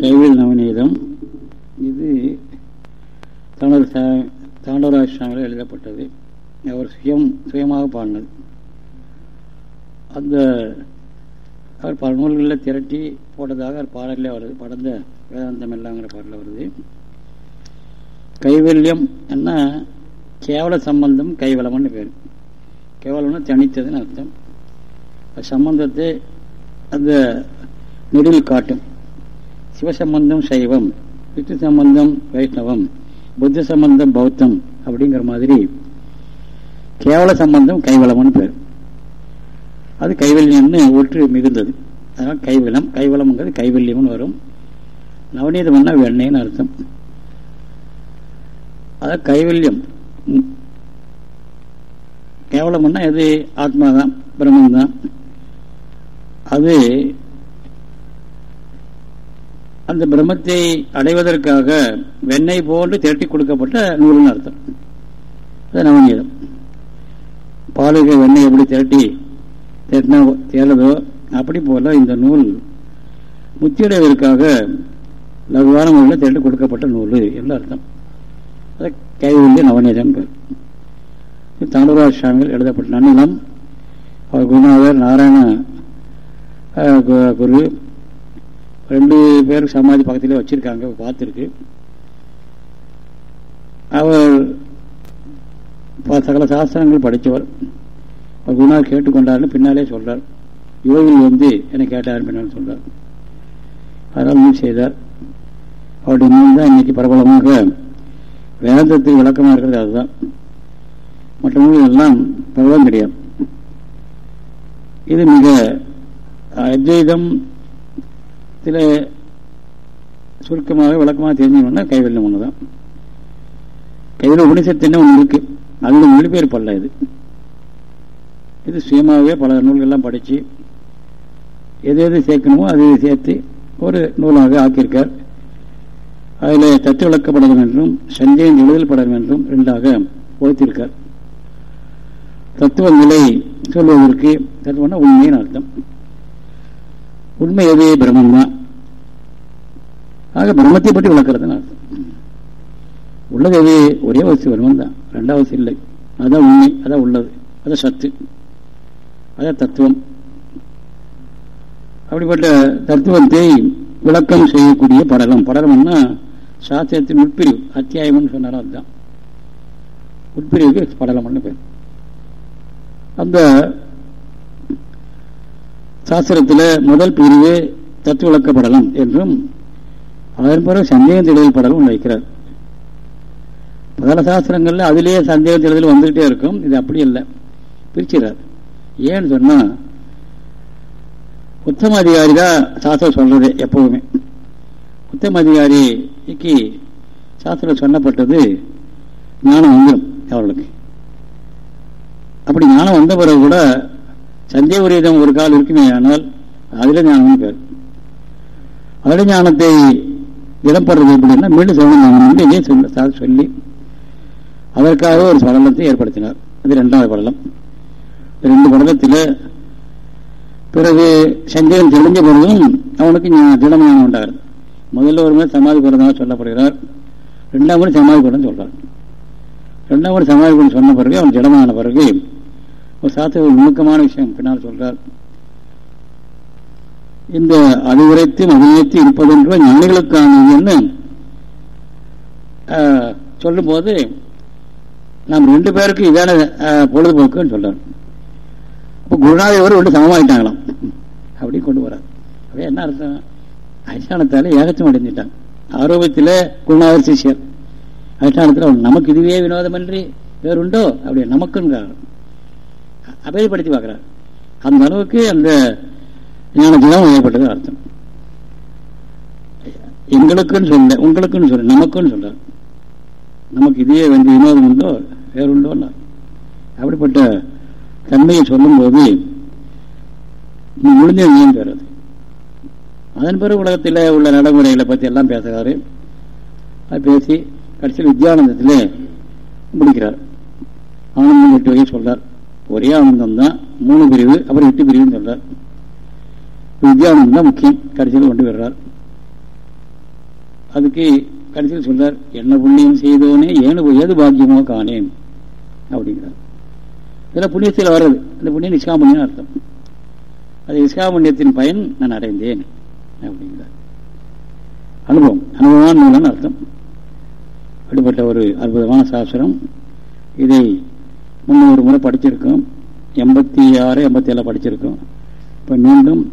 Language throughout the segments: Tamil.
கைவில் நவநீதம் இது தனது தாண்டவராஜ சுவாமியில் எழுதப்பட்டது. அவர் சுயம் சுயமாக பாடினது. அந்த அவர் பல நூல்களில் திரட்டி போட்டதாக அவர் பாடலே வருது. படந்த வேதாந்தம் எல்லாங்கிற பாடலில் வருது. கைவல்யம் என்ன? கேவல சம்பந்தம் கைவலம்னு பேர். கேவலம்னா தனித்ததுன்னு அர்த்தம். சம்பந்தத்தை அந்த நெடில் காட்டும். சிவசம்பந்தம் சைவம் விஷ்ணு சம்பந்தம் வைஷ்ணவம் புத்த சம்பந்தம் பௌத்தம் அப்படிங்கிற மாதிரி கேவல சம்பந்தம் கைவளம்னு பேர். அது கைவல்யம்னு ஒற்று மிகுந்தது. அதனால் கைவலம் கைவலம்ங்கிறது கைவல்யம்னு வரும். நவநீதம்னா வெண்ணெய்னு அர்த்தம். அதான் கைவல்யம். கேவலம்னா எது? ஆத்மா தான் பிரம்மன் தான் அது அந்த பிரம்மத்தை அடைவதற்காக வெண்ணெய் போன்று திரட்டி கொடுக்கப்பட்ட நூல்னு அர்த்தம். அது நவநீதம். பாலுக வெண்ணெய் எப்படி திரட்டி திரட்டினா தேரதோ அப்படி போல இந்த நூல் முத்தியடைவதற்காக லகுவான முறையில் திரட்டி கொடுக்கப்பட்ட நூல் என்று அர்த்தம். அது கைவில்லி நவநீதம் பேர். தாண்டவராஜ சுவாமிகள் எழுதப்பட்ட நன்னிலம். அவர் குருநாதர் நாராயண குரு ரெண்டு பேரும் சமாதி பக்கத்திலே வச்சிருக்காங்க பார்த்துருக்கு. அவர் சகல சாஸ்திரங்கள் படித்தவர். அவர் குணா கேட்டுக்கொண்டார்னு பின்னாலே சொல்றார். யோகில் வந்து என்னை கேட்டார் பின்னால் சொல்றார். அதனால் நூல் செய்தார். அவருடைய நூல் தான் இன்னைக்கு பிரபலமாக. வேதத்துக்கு விளக்கமாக இருக்கிறது அதுதான். மற்ற நூல்கள் எல்லாம் பிரபலம் கிடையாது. இது மிக அத்வைதம் சில சுருக்கமாக விளக்கமாக தெரிஞ்சுக்கணும்னா கைவல்யம் ஒன்று தான் கைவில் உபனிஷத்துன்னு ஒன்று இருக்கு. அதோட மொழிபெயர்ப்பல்ல இது. இது சுயமாகவே பல நூல்கள்லாம் படித்து எது எது சேர்க்கணுமோ அது சேர்த்து ஒரு நூலாக ஆக்கியிருக்கார். அதில் தத்து விளக்கப்படணும் என்றும் சஞ்சயம் எழுதல் படம் என்றும் ரெண்டாக ஒழித்திருக்கார் நிலை சொல்வதற்கு தத்துவம்னா உண்மையின் அர்த்தம். உண்மை எது? பிரம்மம் தான் ஆக பிரம்மத்தை பற்றி விளக்குறதுன்னு அர்த்தம் உள்ளது எது ஒரே வசதி பிரம்மம் தான். ரெண்டாவது இல்லை அதான் உண்மை அதான் உள்ளது. அதான் சத்து. அதான் தத்துவம். அப்படிப்பட்ட தத்துவத்தை விளக்கம் செய்யக்கூடிய படலம். படலம்னா சாஸ்திரத்தின் உட்பிரிவு. அத்தியாயம்னு சொன்னாலும் அதுதான். உட்பிரிவுக்கு படலம்னு பேர். அந்த சாஸ்திரத்தில் முதல் பிரிவு தத்துவ விளக்கப்படலாம் என்றும் அதன் பிறகு சந்தேகம் தெளிதல் படலும் வைக்கிறார். பல சாஸ்திரங்கள்ல அதிலேயே சந்தேகம் தெளிதல் வந்துகிட்டே இருக்கும். இது அப்படி இல்லை பிரிச்சுறார் ஏன்னு சொன்னா உத்தம அதிகாரி தான் சாஸ்திரம் சொல்றது எப்பவுமே. உத்தம அதிகாரிக்கு சாஸ்திரம் சொல்லப்பட்டது ஞானம் வந்துடும் அவர்களுக்கு. அப்படி ஞானம் வந்த பிறகு கூட சந்தேக உரியதம் ஒரு கால் இருக்குமே ஆனால் அதிலே ஞானம் பேர் அதில ஞானத்தை இடப்படுறது எப்படின்னா மீண்டும் சொல்லணும் சொல்லி அதற்காக ஒரு படலத்தை ஏற்படுத்தினார். அது ரெண்டாவது படலம். ரெண்டு படலத்தில் பிறகு சந்தேகம் தெளிஞ்ச பிறகும் அவனுக்கு திடமான உண்டாகிறது. முதல்ல ஒரு முறை சமாதி குரதாக சொல்லப்படுகிறார். ரெண்டாம் முறை சமாதி குரம் சொல்றார். ரெண்டாம் முறை சமாதி குரம் சொன்ன பிறகு அவன் திடமான பிறகு ஒரு சாத்திர ஒரு நுணுக்கமான விஷயம் பின்னால் சொல்றார். இந்த அறிவுரைத்து அபிநயத்தையும் இருப்பதென்ற ஞானிகளுக்கானதுன்னு சொல்லும்போது நாம் ரெண்டு பேருக்கு இதான பொழுதுபோக்குன்னு சொல்றார் இப்போ குருநாதேவர் ஒன்று சமமாயிட்டாங்களாம். அப்படி கொண்டு வரார். அப்படியே என்ன அர்த்தம்? அதிஷ்டானத்தால் ஏகச்சம் அடைஞ்சிட்டாங்க ஆரோபத்தில் குருநாதர் சிஷியர். அதிஷ்டானத்தில் நமக்கு இதுவே வினோதமன்றி வேறுண்டோ? அப்படி நமக்குன்னு அபேதப்படுத்தி பார்க்கிறார். அந்த அளவுக்கு அந்த ஞான தினம் ஏற்பட்டது அர்த்தம். எங்களுக்குன்னு சொல்ல உங்களுக்குன்னு சொல்ல நமக்குன்னு சொல்றார் நமக்கு இதே வந்து வினோதம் உண்டோ வேறுண்டோ அப்படிப்பட்ட தன்மையை சொல்லும்போது நீ முடிஞ்ச நீங்க பெறது அதன் பிறகு உலகத்தில் உள்ள நடைமுறைகளை பற்றி எல்லாம் பேசுகிறாரு. அது பேசி கடைசியில் வித்யானந்தத்தில் முடிக்கிறார். ஆனந்தம் எட்டு வகையை சொல்றார். ஒரே ஆனந்தம் தான் மூணு பிரிவு அப்புறம் எட்டு பிரிவுன்னு சொல்றார். வித்யானந்தம் தான் முக்கியம். கடைசியில் கொண்டு வர்றார். அதுக்கு கடைசியில் சொல்றார் என்ன புண்ணியம் செய்தோனே ஏனு ஏது பாக்கியமோ காணேன். அப்படிங்கிறார். இதெல்லாம் புண்ணியத்தில் வர்றது. அந்த புண்ணியம் நிஷ்காமண்யம் அர்த்தம். அது நிஷ்காமண்யத்தின் பயன் நான் அடைந்தேன். அப்படிங்கிறார். அனுபவம். அனுபவமான நூலான அர்த்தம். அப்படிப்பட்ட ஒரு அற்புதமான சாஸ்திரம். இதை முன்னூறு முறை படிச்சிருக்கோம். எண்பத்தி ஆறு எண்பத்தி ஏழு படிச்சிருக்கோம். இப்போ மீண்டும்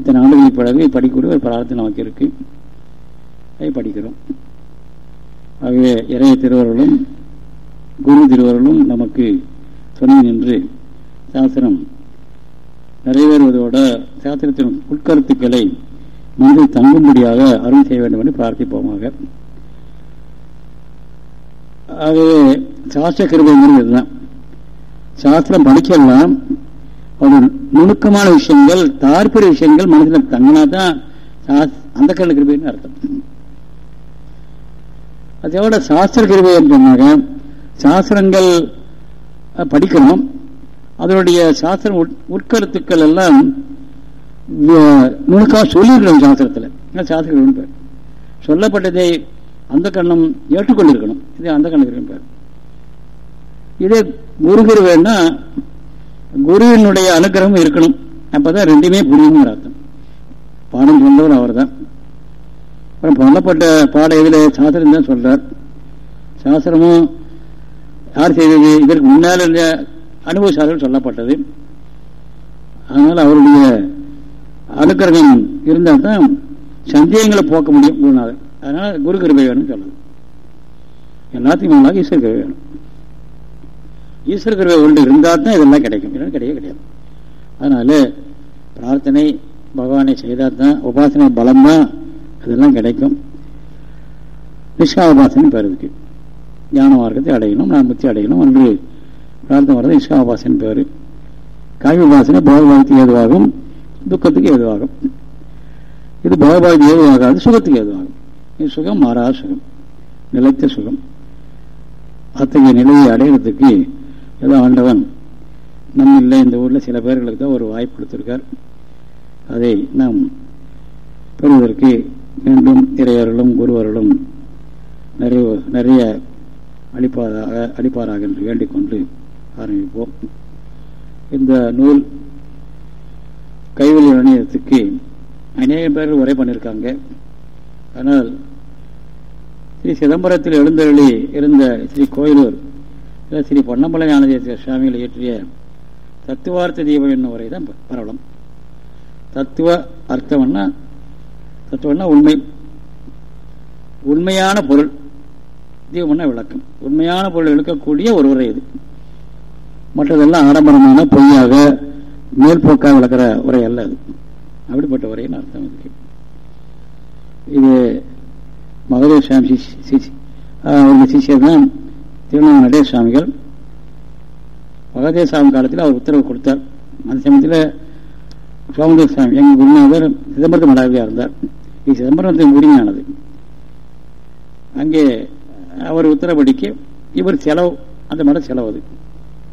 இத்தனை ஆண்டுகளுக்கு பிறகு படிக்கக்கூடிய ஒரு பிரார்த்தனை நமக்கு இருக்கு. அதை படிக்கிறோம். ஆகவே இறைய திருவர்களும் குரு திருவர்களும் நமக்கு துணை நின்று சாஸ்திரம் நிறைவேறுவதோட சாஸ்திரத்தின் உட்கருத்துக்களை மனதில் தங்கும்படியாக அருள் செய்ய வேண்டும் என்று பிரார்த்திப்போமாக. ஆகவே சாஸ்திர கிருபைங்கிறது இதுதான். சாஸ்திரம் படிக்கலாம் நுணுக்கமான விஷயங்கள் தாற்பரிய விஷயங்கள் மனதில் தங்கினா தான் அந்த கண்ண கிருபைன்னு அர்த்தம். அதோட சாஸ்திர கிருபை சொன்னாங்க. சாஸ்திரங்கள் படிக்கணும். அதனுடைய சாஸ்திரம் உட்கருத்துக்கள் எல்லாம் நுணுக்கமாக சொல்லியிருக்கணும் சாஸ்திரத்தில். சாஸ்திரம் பேர்? சொல்லப்பட்டதை அந்த கண்ணம் ஏற்றுக்கொண்டிருக்கணும். இது அந்த கண்ணம் பேர். இதே குரு குருவினுடைய அனுகிரகம் இருக்கணும். அப்பதான் ரெண்டுமே புரியும் அர்த்தம். பாடம் சொன்னவர் அவர் தான் அப்புறம் பண்ணப்பட்ட பாட இதில் சாஸ்திரம் தான் சொல்றார். சாஸ்திரமும் யார் செய்தது? இதற்கு முன்னால் இருந்த அனுபவ சாஸ்திரம் சொல்லப்பட்டது. அதனால் அவருடைய அனுக்கிரகம் இருந்தால் தான் சந்தேகங்களை போக்க முடியும். குருநாதர் அதனால் குரு கிருபை வேணும்னு சொல்லுது எல்லாத்தையும் மேலாக ஈஸ்வர கிருபை வேணும். ஈஸ்வர கிருபை உண்டு இருந்தால் தான் இதெல்லாம் கிடைக்கும். இல்லைன்னா கிடையவே கிடையாது. அதனால பிரார்த்தனை பகவானை செய்தால் தான் உபாசனை பலம் தான் அதெல்லாம் கிடைக்கும். நிஷ்காபாசனை பேர் இருக்கு ஞான மார்க்கத்தை அடையணும் நான் முத்தி அடையணும் என்று பிரார்த்தனை வர்றது நிஷ்காபாசன் பேர். காவி உபாசனை போகபாகத்துக்கு ஏதுவாகும் துக்கத்துக்கு ஏதுவாகும். இது போகபாகத்துக்கு ஏதுவாகாது சுகத்துக்கு ஏதுவாகும். இது சுகம் மாறாத சுகம். நிலைத்த சுகம். அத்தகைய நிலையை அடையிறதுக்கு ஏதோ ஆண்டவன் நம்ம இல்லை இந்த ஊரில் சில பேர்களுக்கு தான் ஒரு வாய்ப்பு கொடுத்துருக்கார். அதை நாம் பெறுவதற்கு மீண்டும் இறையர்களும் குருவர்களும் நிறைய நிறைய அளிப்பாராக அளிப்பாராக என்று வேண்டிக்கொண்டு ஆரம்பிப்போம். இந்த நூல் கைவெளி இணையத்துக்கு அநேக பேர்கள் உரை பண்ணியிருக்காங்க. ஆனால் ஸ்ரீ சிதம்பரத்தில் எழுந்தருளி இருந்த ஸ்ரீ கோயிலூர் ஸ்ரீ பொன்னம்பல ஞானதேசிய சுவாமிகள் இயற்றிய தத்துவார்த்த தீபம் என்னும் உரை தான் பரவலம். தத்துவ அர்த்தம்னா தத்துவம்னா உண்மை. உண்மையான பொருள். தீபம்னா விளக்கம். உண்மையான பொருள் விளக்கக்கூடிய ஒரு உரை இது. மற்றதெல்லாம் ஆடம்பரமான பொய்யாக மேல்போக்காக விளக்கிற உரை அல்ல அது. அப்படிப்பட்ட உரையின் அர்த்தம் இருக்கு இது மகதேவ் சுவாமி அவருடைய சிஷியர் தான் திருவண்ணாமலை நடேஷ் சுவாமிகள் மகதேவ சாமி காலத்தில் அவர் உத்தரவு கொடுத்தார். அந்த சமயத்தில் சுவாமிதேவ சுவாமி எங்கள் குருநாதர் சிதம்பரத்து மடாவியாக இருந்தார். இது சிதம்பரத்தின் உரிமையானது. அங்கே அவர் உத்தரப்படிக்கு இவர் செலவு அந்த மடம் செலவு அது.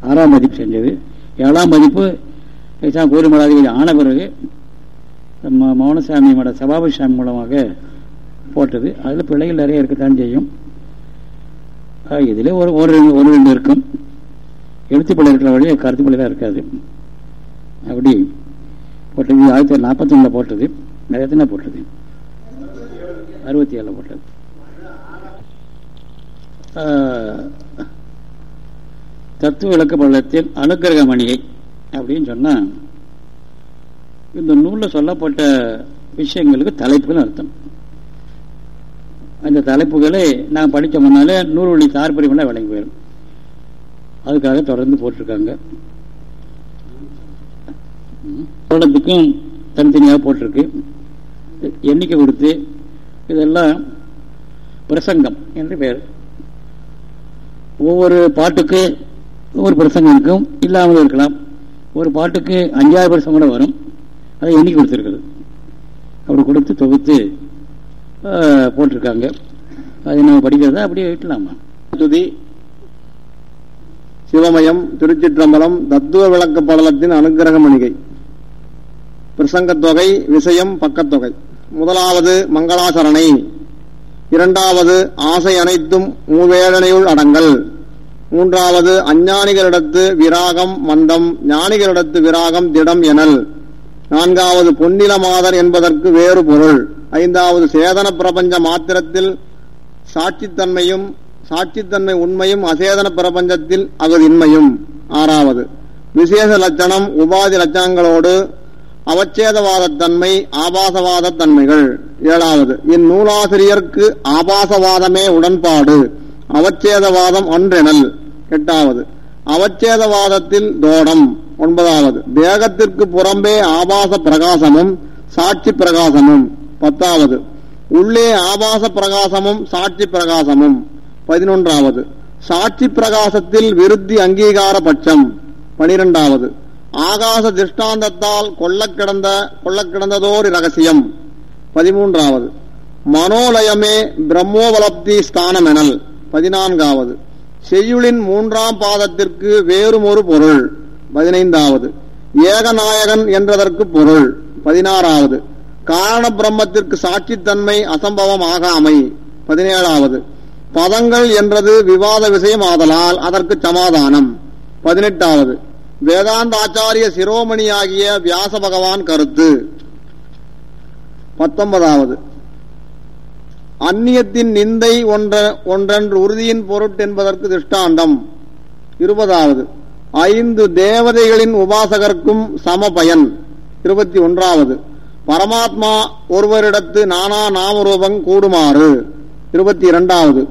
ஆறாம் மதிப்பு செஞ்சது. ஏழாம் மதிப்பு கோரி மடாதிபதி ஆன பிறகு மௌனசாமி மட சபாபதி சாமி மூலமாக போட்டது. அதில் பிள்ளைகள் நிறைய இருக்கத்தான் செய்யும். இதில் ஒரு ஒரு ரெண்டு ஒரு ரெண்டு இருக்கும். எழுத்து பிள்ளை இருக்கிற வழி கருத்து பிள்ளைலாம் இருக்காது. அப்படி போட்டது. ஆயிரத்தி தொள்ளாயிரத்தி நாற்பத்தி ஒன்றில் போட்டது. நிறைய போட்டது. அறுபத்தி ஏழில் போட்டது தத்துவ விளக்க பள்ளத்தில் அனுகிரக மணியை அப்படின்னு சொன்னால் இந்த நூலில் சொல்லப்பட்ட விஷயங்களுக்கு தலைப்புகள் அர்த்தம். அந்த தலைப்புகளை நான் படித்த முன்னாலே நூறு வழி தார்பரியமெல்லாம் விளங்கி போயிடும் அதுக்காக தொடர்ந்து போட்டிருக்காங்க. வருடத்துக்கும் தனித்தனியாக போட்டிருக்கு. எண்ணிக்கை கொடுத்து இதெல்லாம் பிரசங்கம் என்று பெயர் ஒவ்வொரு பாட்டுக்கு ஒவ்வொரு பிரசங்கம் இருக்கும். இல்லாமல் இருக்கலாம். ஒரு பாட்டுக்கு அஞ்சாயிரம் பிரசங்கம் கூட வரும். அதை எண்ணிக்கை கொடுத்துருக்குது அப்படி கொடுத்து தொகுத்து போட்டிருக்காங்க. அதை நம்ம படிக்கிறதா அப்படியே விட்டலாமா? துதி. சிவமயம் திருச்சிற்றம்பலம் தத்துவ விளக்க படலத்தின் அனுகிரக மணிகை. பிரசங்கத்தொகை விஷயம் பக்கத்தொகை முதலாவது மங்களாசரணை. இரண்டாவது ஆசை அனைத்தும் மூவேதனையுள் அடங்கல். மூன்றாவது அஞ்ஞானிகளிடத்து விராகம் மந்தம் ஞானிகளிடத்து விராகம் திடம் எனல். நான்காவது பொன்னில மாதர் என்பதற்கு வேறு பொருள். ஐந்தாவது சேதன பிரபஞ்ச மாத்திரத்தில் சாட்சித்தன்மையும் சாட்சித்தன்மை உண்மையும் அசேதன பிரபஞ்சத்தில் அகதின்மையும். ஆறாவது விசேஷ லட்சணம் உபாதி லட்சணங்களோடு அவச்சேதவாதத்தன்மை ஆபாசவாத தன்மைகள் ஏழாவது இந்நூலாசிரியருக்கு ஆபாசவாதமே உடன்பாடு அவச்சேதவாதம் ஒன்றெனல் எட்டாவது அவச்சேதவாதத்தில் தோடம். ஒன்பதாவது தேகத்திற்கு புறம்பே ஆபாச பிரகாசமும் சாட்சி பிரகாசமும். பத்தாவது உள்ளே ஆபாச பிரகாசமும் சாட்சி பிரகாசமும். பதினொன்றாவது சாட்சி பிரகாசத்தில் விருத்தி அங்கீகார பட்சம். பனிரெண்டாவது ஆகாச திருஷ்டாந்தத்தால் கொள்ளக் கிடந்த கொள்ளக் கிடந்ததோர் ரகசியம். பதிமூன்றாவது மனோலயமே பிரம்மோபலப்தி ஸ்தானமெனல். பதினான்காவது செய்யுளின் மூன்றாம் பாதத்திற்கு வேறும் ஒரு பொருள் பதினைந்தாவது. ஏகநாயகன் என்றதற்கு பொருள் பதினாறாவது. காரண பிரம்மத்திற்கு சாட்சித்தன்மை அசம்பவம் ஆகாமை பதினேழாவது. பதங்கள் என்றது விவாத விஷயம் ஆதலால் அதற்கு சமாதானம் பதினெட்டாவது. வேதாந்த ஆச்சாரிய சிரோமணியாகிய வியாச பகவான் கருத்து பத்தொன்பதாவது. அந்நியத்தின் நிந்தை ஒன்ற ஒன்றன்று உறுதியின் பொருட்டென்பதற்கு திருஷ்டாந்தம். இருபதாவது ஐந்து தேவதைகளின் உபாசகர்க்கும் சம பயன் இருபத்தி ஒன்றாவது பரமாத்மா ஒருவரிடத்து நானா நாமரூபங் கூடுமாறு. இருபத்தி இரண்டாவது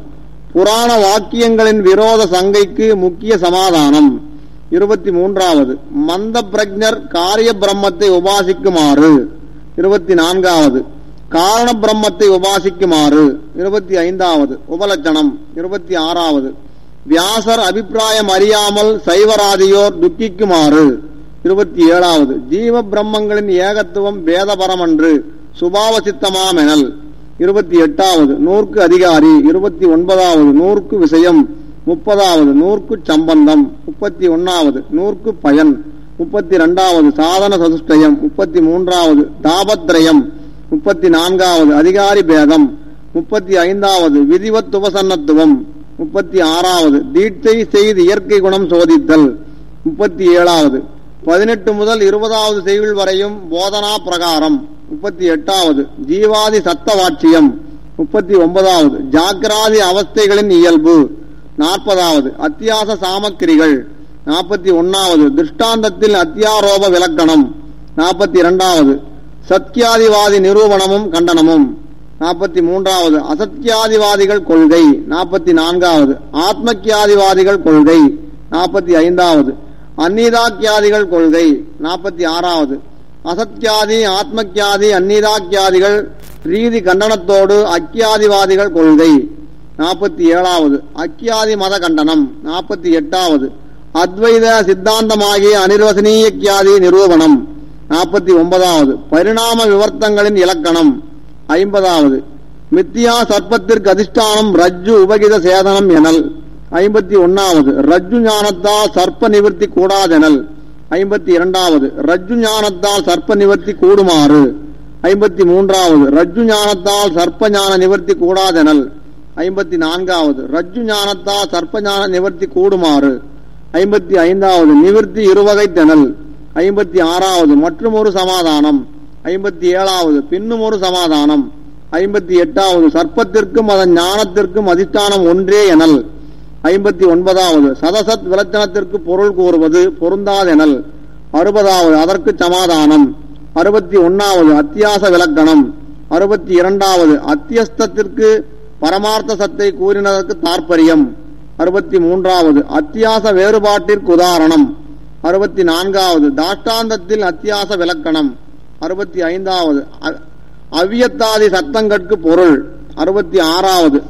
புராண வாக்கியங்களின் விரோத சங்கைக்கு முக்கிய சமாதானம். இருபத்தி மூன்றாவது மந்த பிரஜர் காரிய பிரம்மத்தை உபாசிக்குமாறு. இருபத்தி நான்காவது காரண பிரம்மத்தை உபாசிக்குமாறு. இருபத்தி ஐந்தாவது உபலட்சணம். இருபத்தி ஆறாவது வியாசர் அபிப்பிராயம் அறியாமல் சைவராதியோர் துக்கிக்குமாறு. இருபத்தி ஏழாவது ஜீவ பிரம்மங்களின் ஏகத்துவம் வேதபரமன்று சுபாவ சித்தமாமெனல் இருபத்தி எட்டாவது நூற்கு அதிகாரி. இருபத்தி ஒன்பதாவது நூற்கு விஷயம். முப்பதாவது நூற்கு சம்பந்தம். முப்பத்தி ஒன்னாவது நூற்கு பயன். முப்பத்தி இரண்டாவது சாதன சதுஷ்டயம். முப்பத்தி மூன்றாவது தாபத்ரயம். முப்பத்தி நான்காவது அதிகாரி பேதம். முப்பத்தி ஐந்தாவது விதிவத் உபசன்னத்துவம் முப்பத்தி ஆறாவது தீட்சை செய்து இயற்கை குணம் சோதித்தல். முப்பத்தி ஏழாவது பதினெட்டு முதல் இருபதாவது செய்யுள் வரையும் போதனா பிரகாரம். முப்பத்தி எட்டாவது ஜீவாதி சத்த வாட்சியம் முப்பத்தி ஒன்பதாவது ஜாக்கிராதி அவஸ்தைகளின் இயல்பு. நாற்பதாவது அத்தியாச சாமக்கிரிகள். நாற்பத்தி ஒன்னாவது திருஷ்டாந்தத்தில் அத்தியாரோப விலக்கணம். நாற்பத்தி இரண்டாவது சத்யாதிவாதி நிரூபணமும் கண்டனமும். நாற்பத்தி மூன்றாவது அசத்யாதிவாதிகள் கொள்கை. நாற்பத்தி நான்காவது ஆத்மக்கியாதிவாதிகள் கொள்கை. நாற்பத்தி ஐந்தாவது அந்நீதாக்கியாதிகள் கொள்கை. நாற்பத்தி ஆறாவது அசத்யாதி ஆத்மக்கியாதி அந்நீதாக்கியாதிகள் ரீதி கண்டனத்தோடு அக்கியாதிவாதிகள் கொள்கை. நாற்பத்தி ஏழாவது அக்கியாதி மத கண்டனம். நாற்பத்தி எட்டாவது அத்வைத சித்தாந்தமாகிய அனிர்வசனீய கியாதி நிரூபணம். நாற்பத்தி ஒன்பதாவது. பரிணாம விவர்த்தங்களின் இலக்கணம். ஐம்பதாவது. மித்தியா சர்ப்பத்திற்கு அதிஷ்டானம் ரஜ்ஜு உபகித சேதனம் எனல். ஐம்பத்தி ஒன்னாவது. ரஜ்ஜு ஞானத்தால் சர்ப்ப நிவர்த்தி கூடாதெனல். ஐம்பத்தி இரண்டாவது. ரஜ்ஜு ஞானத்தால் சர்ப்ப நிவர்த்தி கூடுமாறு. ஐம்பத்தி மூன்றாவது. ரஜ்ஜு ஞானத்தால் சர்ப்ப ஞான நிவர்த்தி கூடாதெனல். ஐம்பத்தி நான்காவது. ரஜ்ஜு ஞானத்தால் சர்ப்ப ஞான நிவர்த்தி கூடுமாறு. ஐம்பத்தி ஐந்தாவது. நிவர்த்தி இருவகை தெனல் ஐம்பத்தி ஆறாவது மற்றும் ஒரு சமாதானம். ஐம்பத்தி ஏழாவது பின்னும் ஒரு சமாதானம். ஐம்பத்தி எட்டாவது சர்ப்பத்திற்கும் அதன் ஞானத்திற்கும் அதிஷ்டானம் ஒன்றே எனல். ஐம்பத்தி ஒன்பதாவது சதசத் விலட்சணத்திற்கு பொருள் கூறுவது பொருந்தாதெனல். அறுபதாவது அதற்கு சமாதானம். அறுபத்தி ஒன்னாவது அத்தியாச விலக்கணம். அறுபத்தி இரண்டாவது அத்தியஸ்தத்திற்கு பரமார்த்த சத்தை கூறினதற்கு தாற்பயம். அறுபத்தி மூன்றாவது அத்தியாச வேறுபாட்டிற்கு உதாரணம். அறுபத்தி நான்காவது தாஷ்டாந்தத்தில் அத்தியாச விலக்கணம் அறுபத்தி ஐந்தாவது அ- அவ்வியத்தாதி சத்தங்கட்கு பொருள். அறுபத்தி ஆறாவது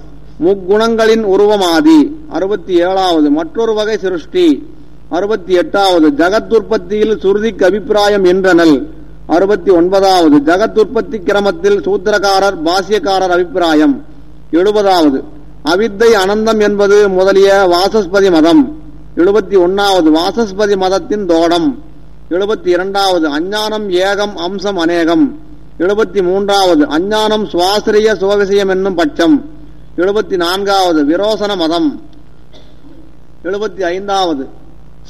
முக்குணங்களின் உருவமாதி. அறுபத்தி ஏழாவது மற்றொரு வகை சிருஷ்டி. அறுபத்தி எட்டாவது ஜகத்துற்பத்தியில் சுருதிக்கு அபிப்பிராயம் என்றனல். அறுபத்தி ஒன்பதாவது ஜகத்துற்பத்தி கிரமத்தில் சூத்திரக்காரர் பாசியக்காரர் அபிப்பிராயம். எழுபதாவது அவித்தை அனந்தம் என்பது முதலிய வாசஸ்பதி மதம். எழுபத்தி ஒன்னாவது வாசஸ்பதி மதத்தின் தோடம். எழுபத்தி இரண்டாவது அஞ்ஞானம் ஏகம் அம்சம் அநேகம். எழுபத்தி மூன்றாவது அஞ்ஞானம் சுவாசிரிய சுவவிசயம் என்னும் பட்சம். எழுபத்தி நான்காவது விரோசன மதம். எழுபத்தி ஐந்தாவது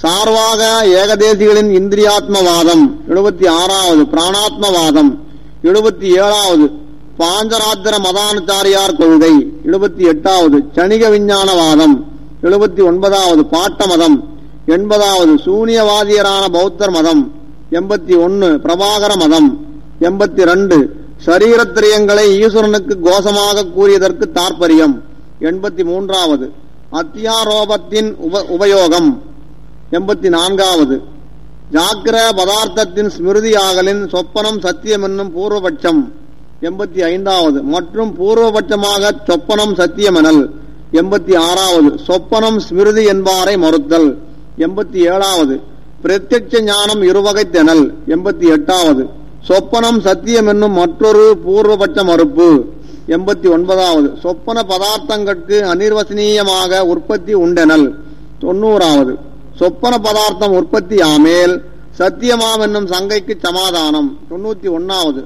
சார்வாக ஏகதேசிகளின் இந்திரியாத்மவாதம். எழுபத்தி ஆறாவது பிராணாத்மவாதம். எழுபத்தி ஏழாவது பாஞ்சராத்திர மதானுச்சாரியார் கொள்கை. எழுபத்தி எட்டாவது சணிக விஞ்ஞானவாதம். எழுபத்தி ஒன்பதாவது பாட்ட மதம் எண்பதாவது சூனியவாதியரான பௌத்தர் மதம் எண்பத்தி ஒன்னு பிரபாகர மதம் எண்பத்தி ரெண்டு சரீரத்திரியங்களை ஈஸ்வரனுக்கு கோஷமாக கூறியதற்கு தாற்பயம் எண்பத்தி மூன்றாவது அத்தியாரோபத்தின் உப உபயோகம் எண்பத்தி நான்காவது ஜாக்கிர பதார்த்தத்தின் ஸ்மிருதியாகலின் சொப்பனம் சத்தியம் என்னும் பூர்வபட்சம் எண்பத்தி ஐந்தாவது மற்றும் பூர்வபட்சமாக சொப்பனம் சத்தியமெனல் எண்பத்தி ஆறாவது சொப்பனம் ஸ்மிருதி என்பாரை மறுத்தல். எண்பத்தி ஏழாவது பிரத்யட்ச ஞானம் இருவகை தெனல் எண்பத்தி எட்டாவது சொப்பனம் சத்தியம் என்னும் மற்றொரு பூர்வபட்ச மறுப்பு. எண்பத்தி ஒன்பதாவது சொப்பன பதார்த்தங்களுக்கு அனிர்வசனீயமாக உற்பத்தி உண்டெனல். தொண்ணூறாவது சொப்பன பதார்த்தம் உற்பத்தி ஆமேல். சத்தியமாம் என்னும் சங்கைக்கு சமாதானம். தொண்ணூத்தி ஒன்னாவது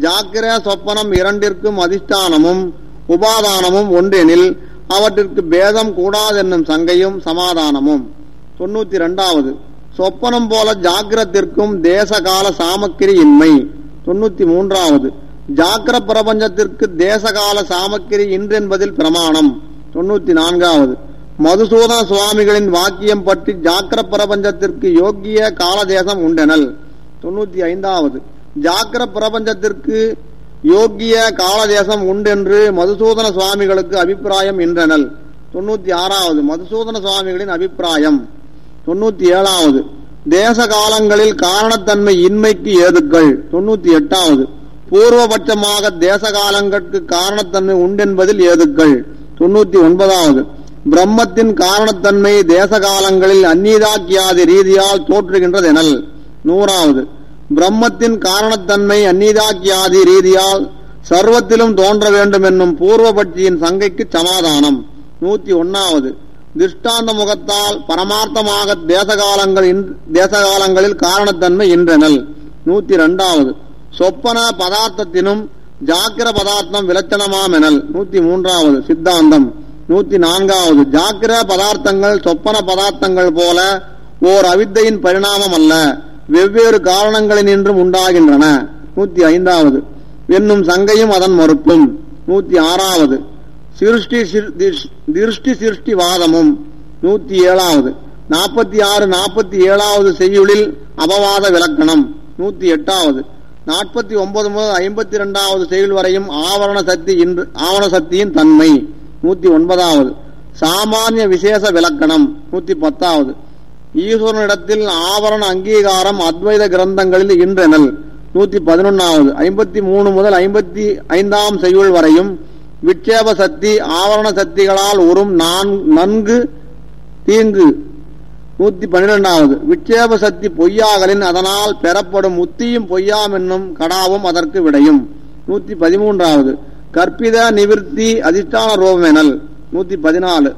ஜாக்கிர சொப்பனம் இரண்டிற்கும் அதிஷ்டானமும் உபாதானமும் ஒன்றெனில் அவற்றிற்கு பேதம் கூடாதென்னும் சங்கையும் சமாதானமும். தொண்ணூத்தி ரெண்டாவது சொப்பனம் போல ஜாக்கிரத்திற்கும் தேசகால சாமக்கிரி இன்மை தொண்ணூத்தி மூன்றாவது ஜாக்கிர பிரபஞ்சத்திற்கு தேசகால சாமக்கிரி இன்றென்பதில் பிரமாணம். தொண்ணூத்தி நான்காவது மதுசூதன சுவாமிகளின் வாக்கியம் பற்றி ஜாக்கிர பிரபஞ்சத்திற்கு யோக்கிய காலதேசம் உண்டெனல். தொண்ணூத்தி ஐந்தாவது ஜாக்கிர பிரபஞ்சத்திற்கு யோக்கிய காலதேசம் உண்டென்று மதுசூதன சுவாமிகளுக்கு அபிப்பிராயம் என்றனல் தொண்ணூத்தி ஆறாவது மதுசூதன சுவாமிகளின் அபிப்பிராயம். தொண்ணூத்தி ஏழாவது தேச காலங்களில் காரணத்தன்மை இன்மைக்கு ஏதுக்கள். தொண்ணூத்தி எட்டாவது பூர்வபட்சமாக தேச காலங்களுக்கு காரணத்தன்மை உண்டென்பதில் ஏதுக்கள். தொண்ணூத்தி ஒன்பதாவது பிரம்மத்தின் காரணத்தன்மை தேச காலங்களில் அந்நீதாக்கியாதி ரீதியால் தோற்றுகின்றதெனல் நூறாவது பிரம்மத்தின் காரணத்தன்மை அந்நீதாக்கியாதி ரீதியால் சர்வத்திலும் தோன்ற வேண்டும் என்னும் பூர்வபட்சியின் சங்கைக்கு சமாதானம். நூத்தி ஒன்னாவது திருஷ்டாந்த முகத்தால் பரமார்த்தமாக தேசகாலங்கள் தேசகாலங்களில் காரணத்தன்மை இன்றனல் நூத்தி ரெண்டாவது. சொப்பன பதார்த்தத்தினும் ஜாக்கிர பதார்த்தம் விலட்சணமாமெனல் நூத்தி மூன்றாவது. சித்தாந்தம். நூத்தி நான்காவது. ஜாக்கிர பதார்த்தங்கள் சொப்பன பதார்த்தங்கள் போல ஓர் அவித்தையின் பரிணாமம் அல்ல. வெவ்வேறு காரணங்களினின்றும் உண்டாகின்றன. நூத்தி ஐந்தாவது. என்னும் சங்கையும் அதன் மறுப்பும். நூத்தி ஆறாவது. சிருஷ்டி திருஷ்டி சிருஷ்டி வாதமும். நூத்தி ஏழாவது. நாற்பத்தி ஆறு நாற்பத்தி ஏழாவது செய்யுளில் அபவாத விளக்கணம் நூத்தி எட்டாவது. நாற்பத்தி ஒன்பது முதல் ஐம்பத்தி இரண்டாவது செய்யுள் வரையும் ஆவரண சக்தி இன்று ஆவண சக்தியின் தன்மை. நூத்தி ஒன்பதாவது. சாமானிய விசேஷ விளக்கணம் நூத்தி பத்தாவது. ஈஸ்வரனிடத்தில் ஆவரண அங்கீகாரம் அத்வைத கிரந்தங்களில் இன்றெனல். நூத்தி பதினொன்னாவது ஐம்பத்தி மூணு முதல் ஐம்பத்தி ஐந்தாம் செய்யுள் வரையும் விட்சேப சக்தி ஆவரண சக்திகளால் உறும் நன்கு தீங்கு. நூத்தி பன்னிரெண்டாவது விட்சேப சக்தி பொய்யாகலின் அதனால் பெறப்படும் முத்தியும் பொய்யாம் என்னும் கடாவும் அதற்கு விடையும். நூத்தி பதிமூன்றாவது கற்பித நிவிற்த்தி அதிஷ்டான ரோமெனல் நூத்தி பதினாலு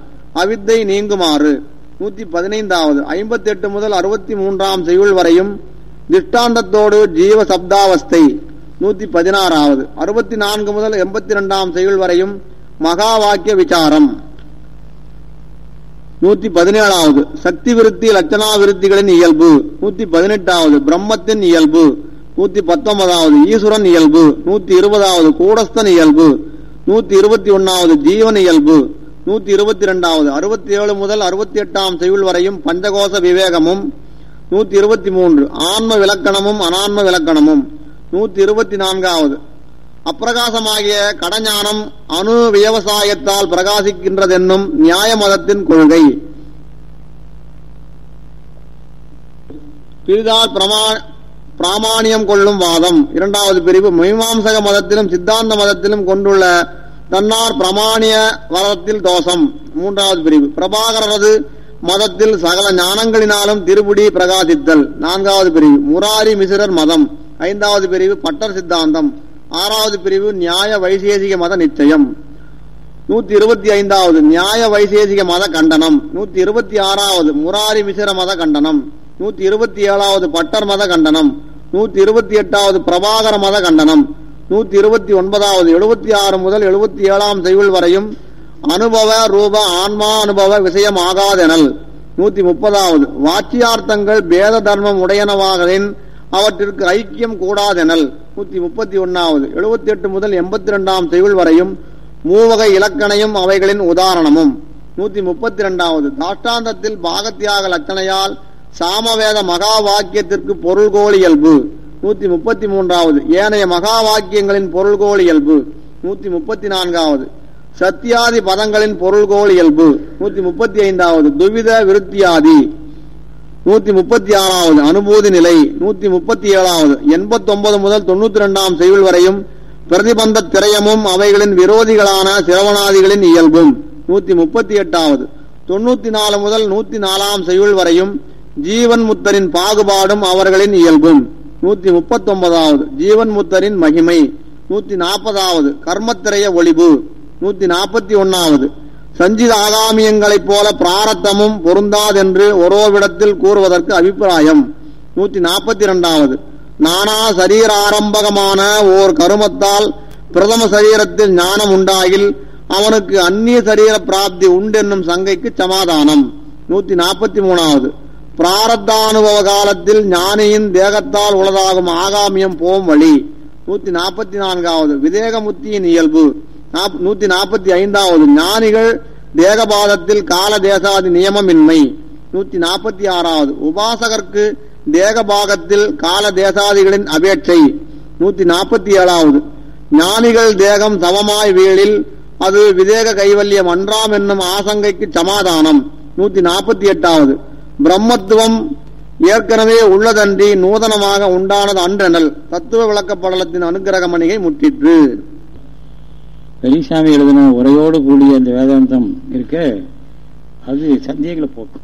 அவித்தை நீங்குமாறு. நூத்தி பதினைந்தாவது ஐம்பத்தி எட்டு முதல் அறுபத்தி மூன்றாம் செய்யுள் வரையும் திஷ்டாந்தத்தோடு ஜீவ சப்தாவஸ்தை நூத்தி பதினாறாவது அறுபத்தி நான்கு முதல் எண்பத்தி இரண்டாம் செய்யுள் வரையும் மகா வாக்கிய விசாரம். நூத்தி பதினேழாவது சக்தி விருத்தி லட்சணா விருத்திகளின் இயல்பு. நூத்தி பதினெட்டாவது பிரம்மத்தின் இயல்பு. நூத்தி பத்தொன்பதாவது ஈஸ்வரன் இயல்பு. நூத்தி இருபதாவது கூடஸ்தன் இயல்பு. நூத்தி இருபத்தி ஒன்னாவது ஜீவன் இயல்பு. நூத்தி இருபத்தி இரண்டாவது அறுபத்தி ஏழு முதல் அறுபத்தி எட்டாம் செய்யுள் வரையும் பஞ்சகோச விவேகமும் நூத்தி இருபத்தி மூன்று ஆன்ம விளக்கணமும் அனான்ம விளக்கணமும் நூத்தி இருபத்தி நான்காவது அப்பிரகாசமாகிய கடஞானம் அணு விவசாயத்தால் பிரகாசிக்கின்றதென்னும் நியாய மதத்தின் கொள்கை. பிரிதால் பிராமாணியம் கொள்ளும் வாதம். இரண்டாவது பிரிவு மீமாம்சக மதத்திலும் சித்தாந்த மதத்திலும் கொண்டுள்ள தன்னார் பிரமாணிய வரத்தில் தோஷம். மூன்றாவது பிரிவு. பிரபாகரனது மதத்தில் சகல ஞானங்களினாலும் திருபுடி பிரகாசித்தல். நான்காவது பிரிவு. முராரி மிசிரர் மதம். ஐந்தாவது பிரிவு பட்டர் சித்தாந்தம். ஆறாவது பிரிவு நியாய வைசேசிக மத நிச்சயம். நூத்தி இருபத்தி ஐந்தாவது நியாய வைசேசிக மத கண்டனம். நூத்தி இருபத்தி ஆறாவது முராரி மிசிர மத கண்டனம். நூத்தி இருபத்தி ஏழாவது பட்டர் மத கண்டனம். நூத்தி இருபத்தி எட்டாவது பிரபாகர மத கண்டனம். நூத்தி இருபத்தி ஒன்பதாவது எழுபத்தி ஆறு முதல் எழுபத்தி ஏழாம் செய்யுள் வரையும் அனுபவ ரூப ஆன்மா அனுபவ விஷயம் ஆகாதெனல் நூத்தி முப்பதாவது வாச்சியார்த்தங்கள் பேத தர்மம் உடையனவாகலின் அவற்றிற்கு ஐக்கியம் கூடாதெனல். நூத்தி முப்பத்தி ஒன்னாவது எழுபத்தி எட்டு முதல் எண்பத்தி ரெண்டாம் செய்யுள் வரையும் மூவகை இலக்கணையும் அவைகளின் உதாரணமும். நூத்தி முப்பத்தி ரெண்டாவது தாஷ்டாந்தத்தில் பாகத்தியாக லட்சணையால் சாமவேத மகா வாக்கியத்திற்கு பொருள்கோள் இயல்பு. நூத்தி முப்பத்தி மூன்றாவது. ஏனைய மகா வாக்கியங்களின் பொருள்கோள் இயல்பு. நூத்தி முப்பத்தி நான்காவது. சத்தியாதி பதங்களின் பொருள்கோள் இயல்பு. நூத்தி முப்பத்தி ஐந்தாவது. துவித விருத்தியாதி. நூத்தி முப்பத்தி ஆறாவது. அனுபூதி நிலை. நூத்தி முப்பத்தி ஏழாவது. எண்பத்தி ஒன்பது முதல் தொண்ணூத்தி ரெண்டாம் செய்யுள் வரையும் பிரதிபந்த திரயமும் அவைகளின் விரோதிகளான சிரவணாதிகளின் இயல்பும். நூத்தி முப்பத்தி எட்டாவது. தொண்ணூத்தி நாலு முதல் நூத்தி நாலாம் செய்யுள் வரையும் ஜீவன் முத்தரின் பாகுபாடும் அவர்களின் இயல்பும். நூத்தி முப்பத்தி ஒன்பதாவது ஜீவன் முத்தரின் மகிமை. நூத்தி நாற்பதாவது கர்மத்திரைய ஒளிபு. நூத்தி நாற்பத்தி ஒன்னாவது சஞ்சித ஆகாமியங்களைப் போல பிராரத்தமும் பொருந்தாதென்று ஒருவிடத்தில் கூறுவதற்கு அபிப்பிராயம். நூத்தி நாற்பத்தி இரண்டாவது நானா சரீர ஆரம்பகமான ஓர் கருமத்தால் பிரதம சரீரத்தில் ஞானம் உண்டாகில் அவனுக்கு அந்நிய சரீர பிராப்தி உண்டென்னும் சங்கைக்கு சமாதானம். நூத்தி நாற்பத்தி மூணாவது பிராரத்தானுபவ காலத்தில் ஞானியின் தேகத்தால் உளதாகும் ஆகாமியம் போம் வழி. நூத்தி நாற்பத்தி நான்காவது விதேகமுத்தியின் இயல்பு. நாப்- நூத்தி நாற்பத்தி ஐந்தாவது ஞானிகள் தேகபாதத்தில் கால தேசாதி நியமமின்மை. நூத்தி நாற்பத்தி ஆறாவது உபாசகர்க்கு தேகபாகத்தில் கால தேசாதிகளின் அபேட்சை. நூத்தி நாற்பத்தி ஏழாவது ஞானிகள் தேகம் சமமாய் வீழில் அது விதேக கைவல்யம் அன்றாம் என்னும் ஆசங்கைக்கு சமாதானம். நூத்தி நாற்பத்தி எட்டாவது பிரம்மத்துவம் ஏற்கனவே உள்ளதன்றி நூதனமாக உண்டானது அன்றனல். தத்துவ விளக்கப்படலத்தின் அனுக்கிரக மணிகை முற்றிற்று. பெரியசாமி எழுதின உரையோடு கூடிய இந்த வேதாந்தம் இருக்க அது சந்தேகங்களை போக்கு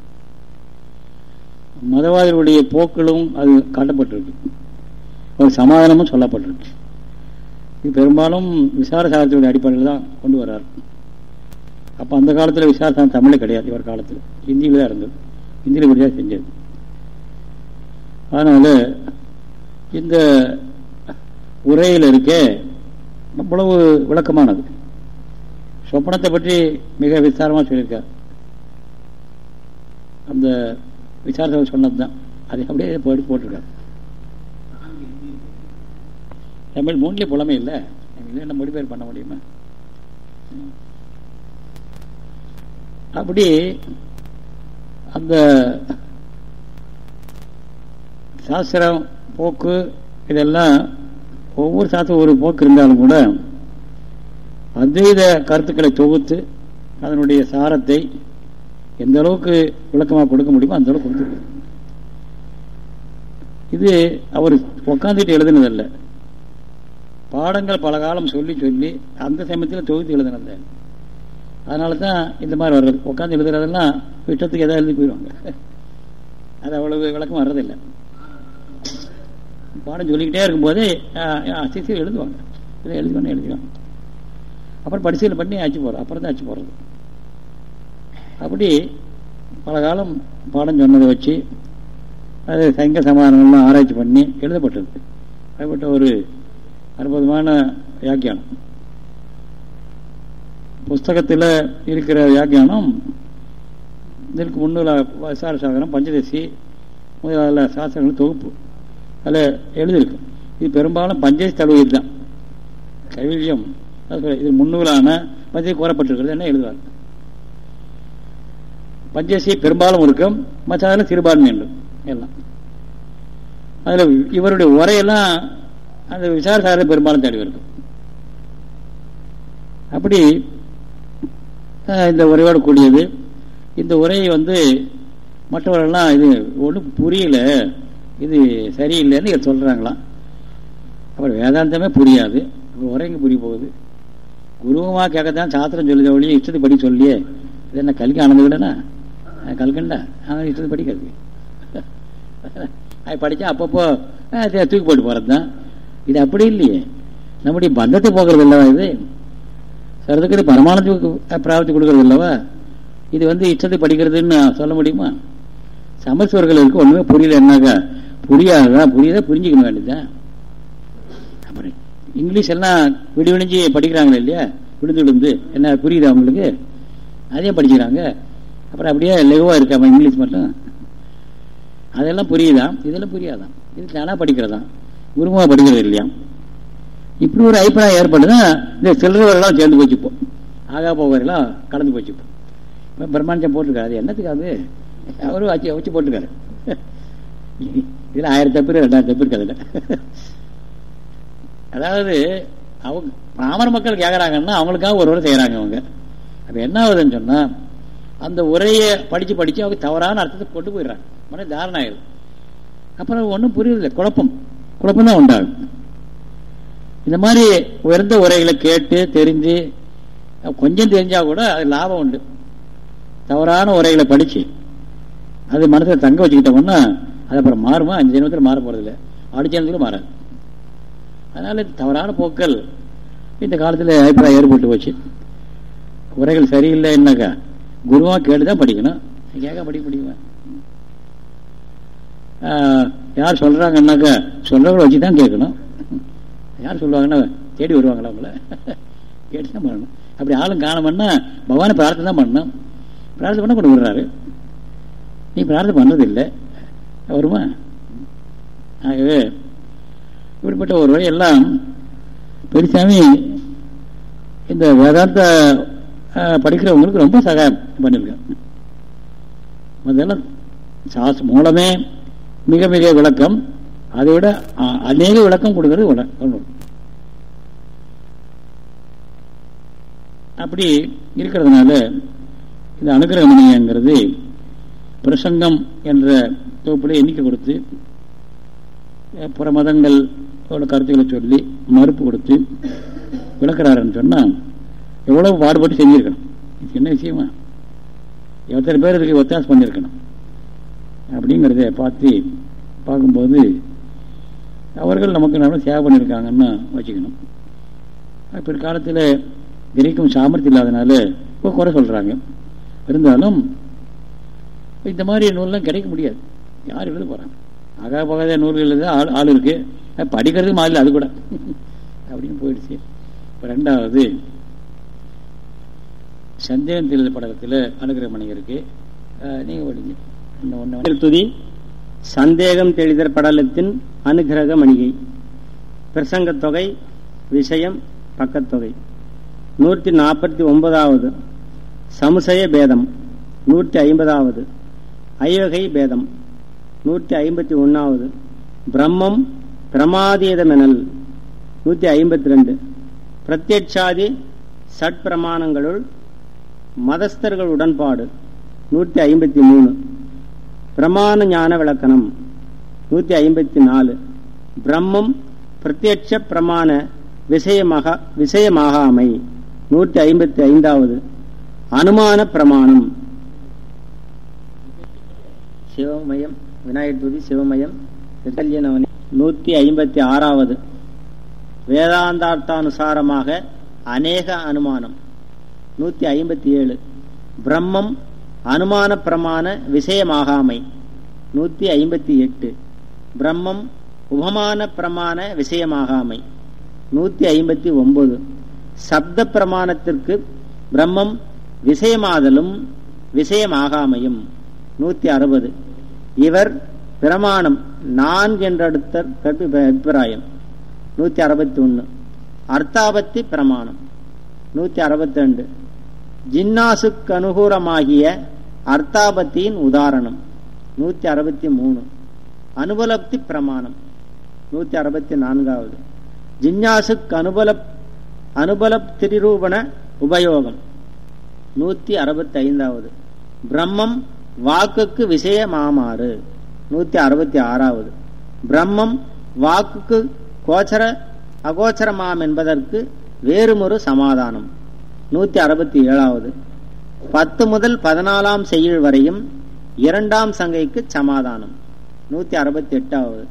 மதவாதிகளுடைய போக்களும் அது காட்டப்பட்டிருக்கு. ஒரு சமாதானமும் சொல்லப்பட்டிருக்கு. இது பெரும்பாலும் விசார அடிப்படையில் தான் கொண்டு வர்றார். அப்போ அந்த காலத்தில் விசார தமிழே கிடையாது இவர் காலத்தில். ஹிந்தியில் தான் இருந்தது. ஹிந்தியில் முடியா செஞ்சது அதனால இந்த உரையில் இருக்க அவ்வளவு விளக்கமானது. சொப்பனத்தை பற்றி மிக விசாரமாக சொல்லியிருக்கார். அந்த விசாரத்தை சொன்னது தான் அதை அப்படியே போட்டு போட்டிருக்காரு. தமிழ் மூணுலேயே புலமை இல்லை. என்ன மொழிபெயர் பண்ண முடியுமா? அப்படி அந்த சாஸ்திரம் போக்கு இதெல்லாம் ஒவ்வொரு சாஸ்திரம் ஒரு போக்கு இருந்தாலும் கூட அத்வைத கருத்துக்களை தொகுத்து அதனுடைய சாரத்தை எந்த அளவுக்கு விளக்கமாக கொடுக்க முடியுமோ அந்த அளவுக்கு கொடுத்துருக்கு இது அவர் உட்காந்துட்டு எழுதுனதல்ல. பாடங்கள் பல காலம் சொல்லி சொல்லி அந்த சமயத்தில் தொகுத்து எழுதுனது அதனால தான் இந்த மாதிரி வர்றது உட்காந்து எழுதுறதெல்லாம் இஷ்டத்துக்கு எதாவது எழுதி போயிடுவாங்க. அது அவ்வளவு விளக்கம் வர்றதில்லை. பாடம் சொல்லிக்கிட்டே இருக்கும்போது சிசி எழுதுவாங்க. இதை எழுதி பண்ணி எழுதிடுவாங்க. அப்புறம் பரிசீலனை பண்ணி ஆச்சு போகிறோம் அப்புறம் தான் ஆச்சு போடுறது. அப்படி பல காலம் பாடம் சொன்னதை வச்சு அது சங்க சமாதானம்லாம் ஆராய்ச்சி பண்ணி எழுதப்பட்டது அப்படிப்பட்ட ஒரு அற்புதமான வியாக்கியானம். புஸ்தகத்தில் இருக்கிற வியாக்கியானம் இதற்கு முன்னுள்ள விசார சாகரம் பஞ்சதசி முதலாள சாஸ்திரங்கள் தொகுப்பு. அதில் எழுதியிருக்கு. இது பெரும்பாலும் பஞ்சதசி தழுவியது தான். கைவில்யம் இது முன்னூலான பஞ்சதி கூறப்பட்டிருக்கிறது என்ன எழுதுவார். பஞ்சசி பெரும்பாலும் இருக்கும் மற்ற அதில் சிறுபான்மை எல்லாம். அதில் இவருடைய உரையெல்லாம் அந்த விசாரசார பெரும்பாலும் தேடி இருக்கும் அப்படி இந்த உரையோடு கூடியது. இந்த உரையை வந்து மற்றவர்கள்லாம் இது ஒன்றும் புரியல. இது சரியில்லைன்னு சொல்கிறாங்களாம் அப்புறம் வேதாந்தமே புரியாது. உரைங்க புரிய போகுது? குருவமாக கேட்கத்தான் சாஸ்திரம் சொல்லி ஒழிய இஷ்டத்து படி சொல்லியே. இது என்ன கல்கி ஆனது விடனா கல்கண்டா? ஆனால் இஷ்டத்து படிக்கிறது அது படித்தா அப்பப்போ தூக்கி போட்டு போகிறது தான் இது அப்படி இல்லையே. நம்முடைய பந்தத்தை போகிறது இல்லவா இது? சரதுக்கு பரமானத்துக்கு பிராப்தி கொடுக்கறது இல்லவா? இது வந்து இஷ்டத்தை படிக்கிறதுன்னு சொல்ல முடியுமா? சமஸ்வர்களுக்கு ஒன்றுமே புரியல என்னாக்கா. புரியாததா? புரியாத? புரிஞ்சுக்க வேண்டியதுதான் அப்புறம் இங்கிலீஷ் எல்லாம் விடிவிடிஞ்சு படிக்கிறாங்களே இல்லையா? விழுந்து விழுந்து. என்ன புரியுது அவங்களுக்கு அதையும் படிக்கிறாங்க. அப்புறம் அப்படியே லெகுவாக இருக்காம இங்கிலீஷ் மட்டும். அதெல்லாம் புரியுதான் இதெல்லாம் புரியாதான் இது தானாக படிக்கிறதான் குருமா படிக்கிறது இல்லையா? இப்படி ஒரு அபிப்பிராயம் ஏற்படுதுன்னா இந்த சில்லறவரெல்லாம் சேர்ந்து போச்சுப்போம் ஆகா போவரெல்லாம் கலந்து போச்சுப்போம் இப்போ பிரம்மாண்டம் போட்டிருக்காரு. அது என்னத்துக்கு அது? அவரும் வச்சு வச்சு போட்டிருக்காரு. இதில் ஆயிரம் தப்பு ரெண்டாயிரம் தப்பு இருக்கு அதாவது அவங்க பாமர மக்கள் கேட்குறாங்கன்னா அவங்களுக்காக ஒரு உரை செய்கிறாங்க அவங்க. அப்போ என்ன ஆகுதுன்னு சொன்னால் அந்த உரையை படித்து படித்து அவங்க தவறான அர்த்தத்தை கொண்டு போயிடுறாங்க. மன தாரணம் ஆயிடும் அப்புறம் ஒன்றும் புரியல குழப்பம். குழப்பம் தான் உண்டாகும் இந்த மாதிரி உயர்ந்த உரைகளை கேட்டு தெரிஞ்சு கொஞ்சம் தெரிஞ்சா கூட அது லாபம் உண்டு. தவறான உரைகளை படிச்சு அது மனசில் தங்க வச்சுக்கிட்டோம்னா அது அப்புறம் மாறுமா? அஞ்சு ஜென்மத்தில் மாற போறதில்லை அடுத்த ஜென்மத்தில் மாறாது. அதனால தவறான போக்கள் இந்த காலத்தில் அபிப்பிராயம் ஏற்பட்டு போச்சு. உரைகள் சரியில்லை என்னக்கா குருவாக குருவா கேட்டுதான் படிக்கணும். கேட்க படிக்க முடியுமா? யார் சொல்கிறாங்கன்னாக்கா சொல்றவங்களை வச்சு தான் கேட்கணும். யார் சொல்லுவாங்கன்னா தேடி வருவாங்களா அவங்கள கேட்டு தான் பண்ணணும். அப்படி ஆளும் காணணும்னா பகவானை பிரார்த்தனை தான் பண்ணணும். பிரார்த்தனை பண்ண கொண்டு விடுறாரு நீ பிரார்த்தனை பண்ணதில்லை. வருமா? ஆகவே இப்படிப்பட்ட ஒரு வழி எல்லாம் பெருசாமி இந்த வேதாந்த படிக்கிறவங்களுக்கு ரொம்ப சகாயம் பண்ணியிருக்கேன் முதல்ல சாஸ் மூலமே மிக மிக விளக்கம். அதை விட அநேக விளக்கம் கொடுக்கறது அப்படி இருக்கிறதுனால இந்த அனுகிரகமணியங்கிறது பிரசங்கம் என்ற தொகுப்பில் எண்ணிக்கை கொடுத்து புற மதங்கள் கருத்துக்களை சொல்லி மறுப்பு கொடுத்து விளக்குறாருன்னு சொன்னால் எவ்வளவு பாடுபட்டு செஞ்சிருக்கணும். இது என்ன விஷயமா? எத்தனை பேர் இதுக்கு ஒத்தாசம் பண்ணியிருக்கணும் அப்படிங்கிறத பார்த்து பார்க்கும்போது அவர்கள் நமக்கு நல்ல சேவை பண்ணியிருக்காங்கன்னு வச்சுக்கணும். பிற்காலத்தில் கிரகிக்கும் சாமர்த்தியம் இல்லாதனால இப்போ குறை சொல்கிறாங்க இருந்தாலும் இந்த மாதிரி நூல்லாம் கிடைக்க முடியாது. யார் எழுத போகிறாங்க ஆகா போகாத நூல்கள் எழுத ஆள் ஆள் இருக்கு. படிக்கிறதுக்கு மாதிரி அது கூட. அப்படின்னு போயிடுச்சு. இப்போ ரெண்டாவது சந்தேகம் தெளித படத்தில் அனுகிரகமணி இருக்கு நீங்கள் படிங்க துதி சந்தேகம் தெளிதர் படலத்தின் அனுகிரக மணிகை பிரசங்கத் தொகை விஷயம் பக்கத்தொகை நூற்றி நாற்பத்தி ஒன்பதாவது. சமுசய பேதம். நூற்றி ஐம்பதாவது. ஐவகை பேதம். நூற்றி ஐம்பத்தி ஒன்றாவது பிரம்மம் பிரமாதீதமெனல். நூற்றி ஐம்பத்தி ரெண்டு பிரத்யட்சாதி சட்பிரமாணங்களுள் மதஸ்தர்கள் உடன்பாடு. நூற்றி ஐம்பத்தி மூணு. பிரமாண ஞான விளக்கணம். நூற்றி ஐம்பத்தி நாலு. பிரம்மம் பிரத்யட்ச பிரமாண விஷயமாக விஷயமாகாமை நூற்றி ஐம்பத்தி ஐந்தாவது. அனுமான பிரமாணம். சிவமயம் விநாயகர் துதி சிவமயம் கல்யாணவனி நூற்றி ஐம்பத்தி ஆறாவது. வேதாந்தார்த்தானுசாரமாக அநேக அனுமானம். நூற்றி ஐம்பத்தி ஏழு. பிரம்மம் அனுமான பிரமாண விஷயமாகாமை. நூற்றி ஐம்பத்தி எட்டு. பிரம்மம் உபமான பிரமாண விஷயமாகாமை. நூற்றி ஐம்பத்தி ஒன்பது. சப்த பிரமாணத்திற்கு பிரம்மம் விஷயமாதலும் விஷயமாகாமையும். நூற்றி அறுபது. இவர் பிரமாணம் நான்கு என்றடுத்த அபிப்பிராயம். நூற்றி அறுபத்தி ஒன்று அர்த்தாபத்தி பிரமாணம். நூற்றி அறுபத்தி ரெண்டு. ஜின்னாசுக்கு அனுகூலமாகிய அர்த்தாபத்தியின் உதாரணம். நூற்றி அறுபத்தி மூணு. அனுபலப்தி பிரமாணம். நூற்றி அறுபத்தி நான்காவது. ஜிஞ்ஞாசுக்கு அனுபல அனுபலப் திரிரூபண உபயோகம். நூற்றி அறுபத்தி ஐந்தாவது. பிரம்மம் வாக்குக்கு விஷயமாமாறு நூற்றி அறுபத்தி ஆறாவது. பிரம்மம் வாக்குக்கு கோச்சர அகோச்சரமாம் என்பதற்கு வேறுமொரு சமாதானம். நூற்றி அறுபத்தி ஏழாவது. பத்து முதல் பதினாலாம் செய்யுள் வரையும் இரண்டாம் சங்கைக்கு சமாதானம். நூற்றி அறுபத்தி எட்டாவது.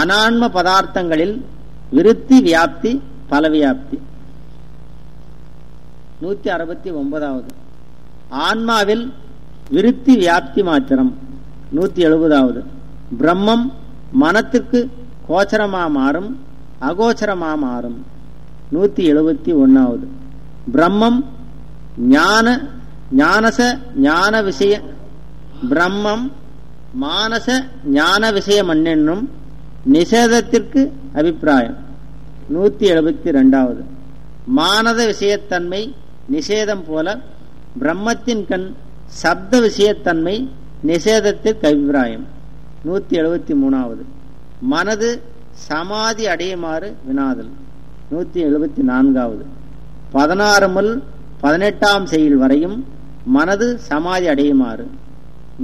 அனான்ம பதார்த்தங்களில் விருத்தி வியாப்தி பலவியாப்தி. நூற்றி அறுபத்தி ஒன்பதாவது. ஆன்மாவில் விருத்தி வியாப்தி மாத்திரம். நூற்றி எழுபதாவது. பிரம்மம் மனத்துக்கு கோச்சரமா மாறும் அகோச்சரமா மாறும். நூற்றி எழுபத்தி ஒன்னாவது. பிரம்மம் ஞான ஞானச ஞான விஷய பிரம்மம் மானச ஞான விஷயம் என்னும் நிஷேதத்திற்கு அபிப்பிராயம். நூத்தி எழுபத்தி ரெண்டாவது. மானத விஷயத்தன்மை நிஷேதம் போல பிரம்மத்தின் கண் சப்த விஷயத்தன்மை நிஷேதத்திற்கு அபிப்பிராயம். நூத்தி எழுபத்தி மூணாவது. மனது சமாதி அடையுமாறு வினாதல். நூத்தி எழுபத்தி நான்காவது. பதினாறு முல் பதினெட்டாம் செயல் வரையும் மனது சமாதி அடையுமாறு.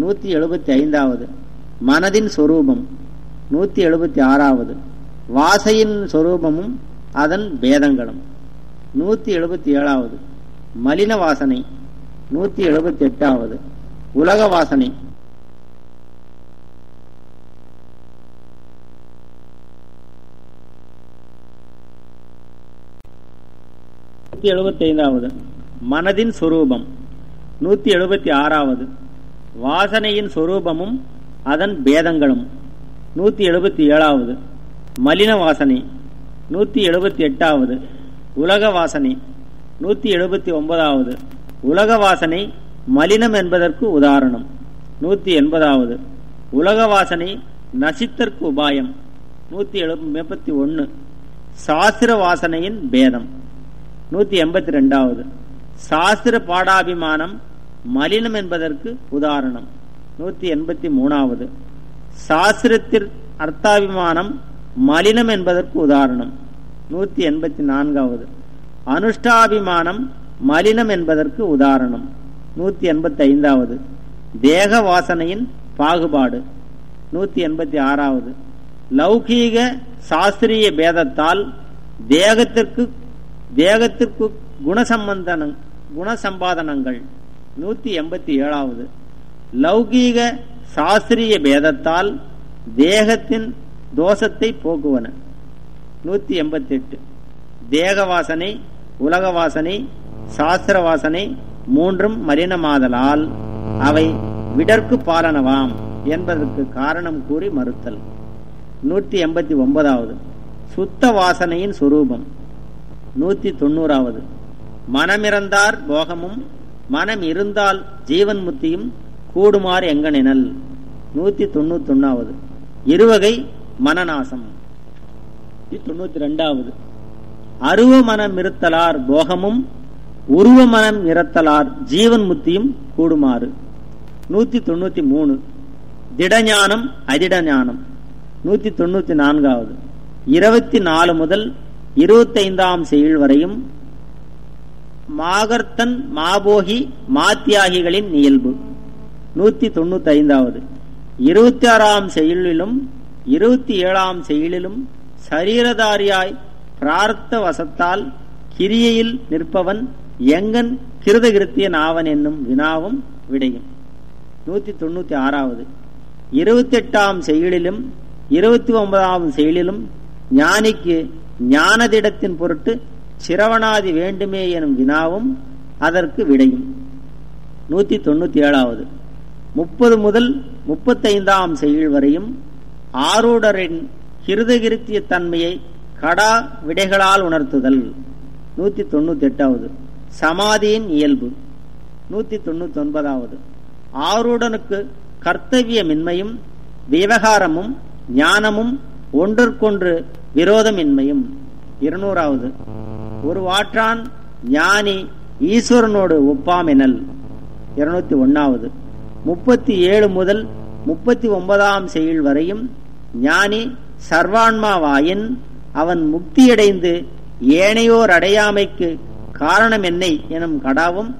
நூத்தி எழுபத்தி ஐந்தாவது. மனதின் சொரூபம். நூத்தி எழுபத்தி ஆறாவது. வாசையின் சொரூபமும் அதன் பேதங்களும். நூத்தி எழுபத்தி ஏழாவது. மலின வாசனை. நூத்தி எழுபத்தி எட்டாவது. உலக வாசனை. நூத்தி எழுபத்தி ஐந்தாவது மனதின் சொரூபம். நூத்தி எழுபத்தி ஆறாவது. வாசனையின் சொரூபமும் அதன் பேதங்களும். நூத்தி எழுபத்தி ஏழாவது. மலின வாசனை. நூத்தி எழுபத்தி எட்டாவது. உலக வாசனை. நூத்தி எழுபத்தி ஒன்பதாவது. உலக வாசனை மலினம் என்பதற்கு உதாரணம். நூத்தி எண்பதாவது. உலக வாசனை நசித்தற்கு உபாயம். நூத்தி எழுபத்தி ஒன்னு. சாஸ்திர வாசனையின் பேதம். நூத்தி எண்பத்தி ரெண்டாவது. சாஸ்திர பாடாபிமானம் மலினம் என்பதற்கு உதாரணம். நூத்தி எண்பத்தி மூணாவது. சாஸ்திரத்தில் அர்த்தாபிமானம் மலினம் என்பதற்கு உதாரணம். நூத்தி எண்பத்தி நான்காவது. அனுஷ்டாபிமானம் மலினம் என்பதற்கு உதாரணம். நூத்தி எண்பத்தி ஐந்தாவது. தேக வாசனையின் பாகுபாடு. நூத்தி எண்பத்தி ஆறாவது. லௌகீக சாஸ்திரிய பேதத்தால் தேகத்திற்கு தேகத்திற்கு குணசம்பந்தன குணசம்பாதனங்கள். நூத்தி எண்பத்தி ஏழாவது. லௌகீக சாஸ்திரிய பேதத்தால் தேகத்தின் தோஷத்தை போக்குவன. நூத்தி எண்பத்தி எட்டு தேக வாசனை உலக வாசனை சாஸ்திர வாசனை மூன்றும் மலினமாதலால் அவை விடற்கு பாலனவாம் என்பதற்கு காரணம் கூறி மறுத்தல். நூற்றி எண்பத்தி ஒன்பதாவது. சுத்த வாசனையின் சுரூபம். நூத்தி தொண்ணூறாவது மனமிறந்தார் போகமும் மனம் இருந்தால் ஜீவன் முத்தியும் கூடுமாறு எங்கனினல். நூத்தி தொண்ணூத்தி ஒன்னாவது இருவகை மனநாசம். தொண்ணூத்தி ரெண்டாவது அருவ மனம் இருத்தலார் போகமும் உருவ மனம் இறத்தலார் ஜீவன் முத்தியும் கூடுமாறு. நூத்தி தொண்ணூத்தி மூணு திடஞானம் அதிடஞானம். நூத்தி தொண்ணூத்தி நான்காவது இருபத்தி நாலு முதல் இருபத்தைந்தாம் செயல் வரையும் மாகர்த்தன் மாபோகி மாத்தியாகிகளின் இயல்பு. நூத்தி தொண்ணூத்தி ஐந்தாவது இருபத்தி ஆறாம் செயலிலும் இருபத்தி ஏழாம் செயலிலும் சரீரதாரியாய் பிரார்த்த வசத்தால் கிரியையில் நிற்பவன் எங்கன் கிருதகிருத்தியன் ஆவன் என்னும் வினாவும் விடையும். நூத்தி தொண்ணூத்தி ஆறாவது இருபத்தி எட்டாம் செயலிலும் இருபத்தி ஒன்பதாம் செயலிலும் ஞானிக்கு ஞானதிடத்தின் பொருட்டு சிரவணாதி வேண்டுமே எனும் வினாவும் அதற்கு விடையும். நூத்தி தொண்ணூத்தி ஏழாவது. முப்பது முதல் முப்பத்தைந்தாம் செயல் வரையும் ஆரூடரின் கிருதகிருத்திய தன்மையை கடா விடைகளால் உணர்த்துதல். நூத்தி தொண்ணூத்தி எட்டாவது சமாதியின் இயல்பு. நூத்தி தொண்ணூத்தி ஒன்பதாவது ஆரூடனுக்கு கர்த்தவியமின்மையும் விவகாரமும் ஞானமும் ஒன்றிற்கொன்று விரோதமின்மையும். இருநூறாவது ஒரு வாற்றான் ஞானி ஈஸ்வரனோடு ஒப்பாமெனல். இருநூத்தி ஒன்னாவது முப்பத்தி ஏழு முதல் முப்பத்தி ஒன்பதாம் செயல் வரையும் ஞானி சர்வான்மாவாயின் அவன் முக்தியடைந்து ஏனையோர் அடையாமைக்கு காரணம் என்னை எனும் கடாவும்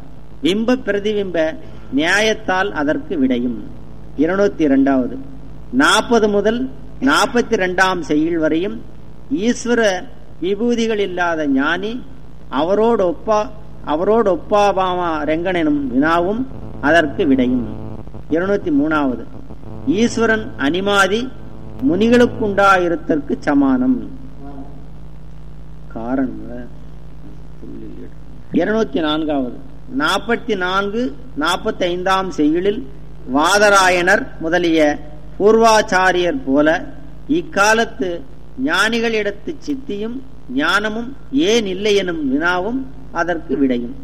பிம்ப பிரதிபிம்ப நியாயத்தால் அதற்கு விடையும். இருநூத்தி இரண்டாவது நாற்பது முதல் நாற்பத்தி இரண்டாம் செயல் வரையும் ஈஸ்வர விபூதிகள் இல்லாத ஞானி அவரோடு ஒப்பா அவரோடு ஒப்பாபாமா ரெங்கனெனும் வினாவும் அதற்கு விடையும். இருநூத்தி மூணாவது ஈஸ்வரன் அனிமாதி முனிகளுக்குண்டாயிருத்தற்கு சமானம். காரணம் இருநூத்தி நான்காவது நாற்பத்தி நான்கு நாற்பத்தி ஐந்தாம் செய்யுளில் வாதராயனர் முதலிய பூர்வாச்சாரியர் போல இக்காலத்து ஞானிகளிடத்து சித்தியும் ஞானமும் ஏன் இல்லை எனும் வினாவும் அதற்கு விடையும்.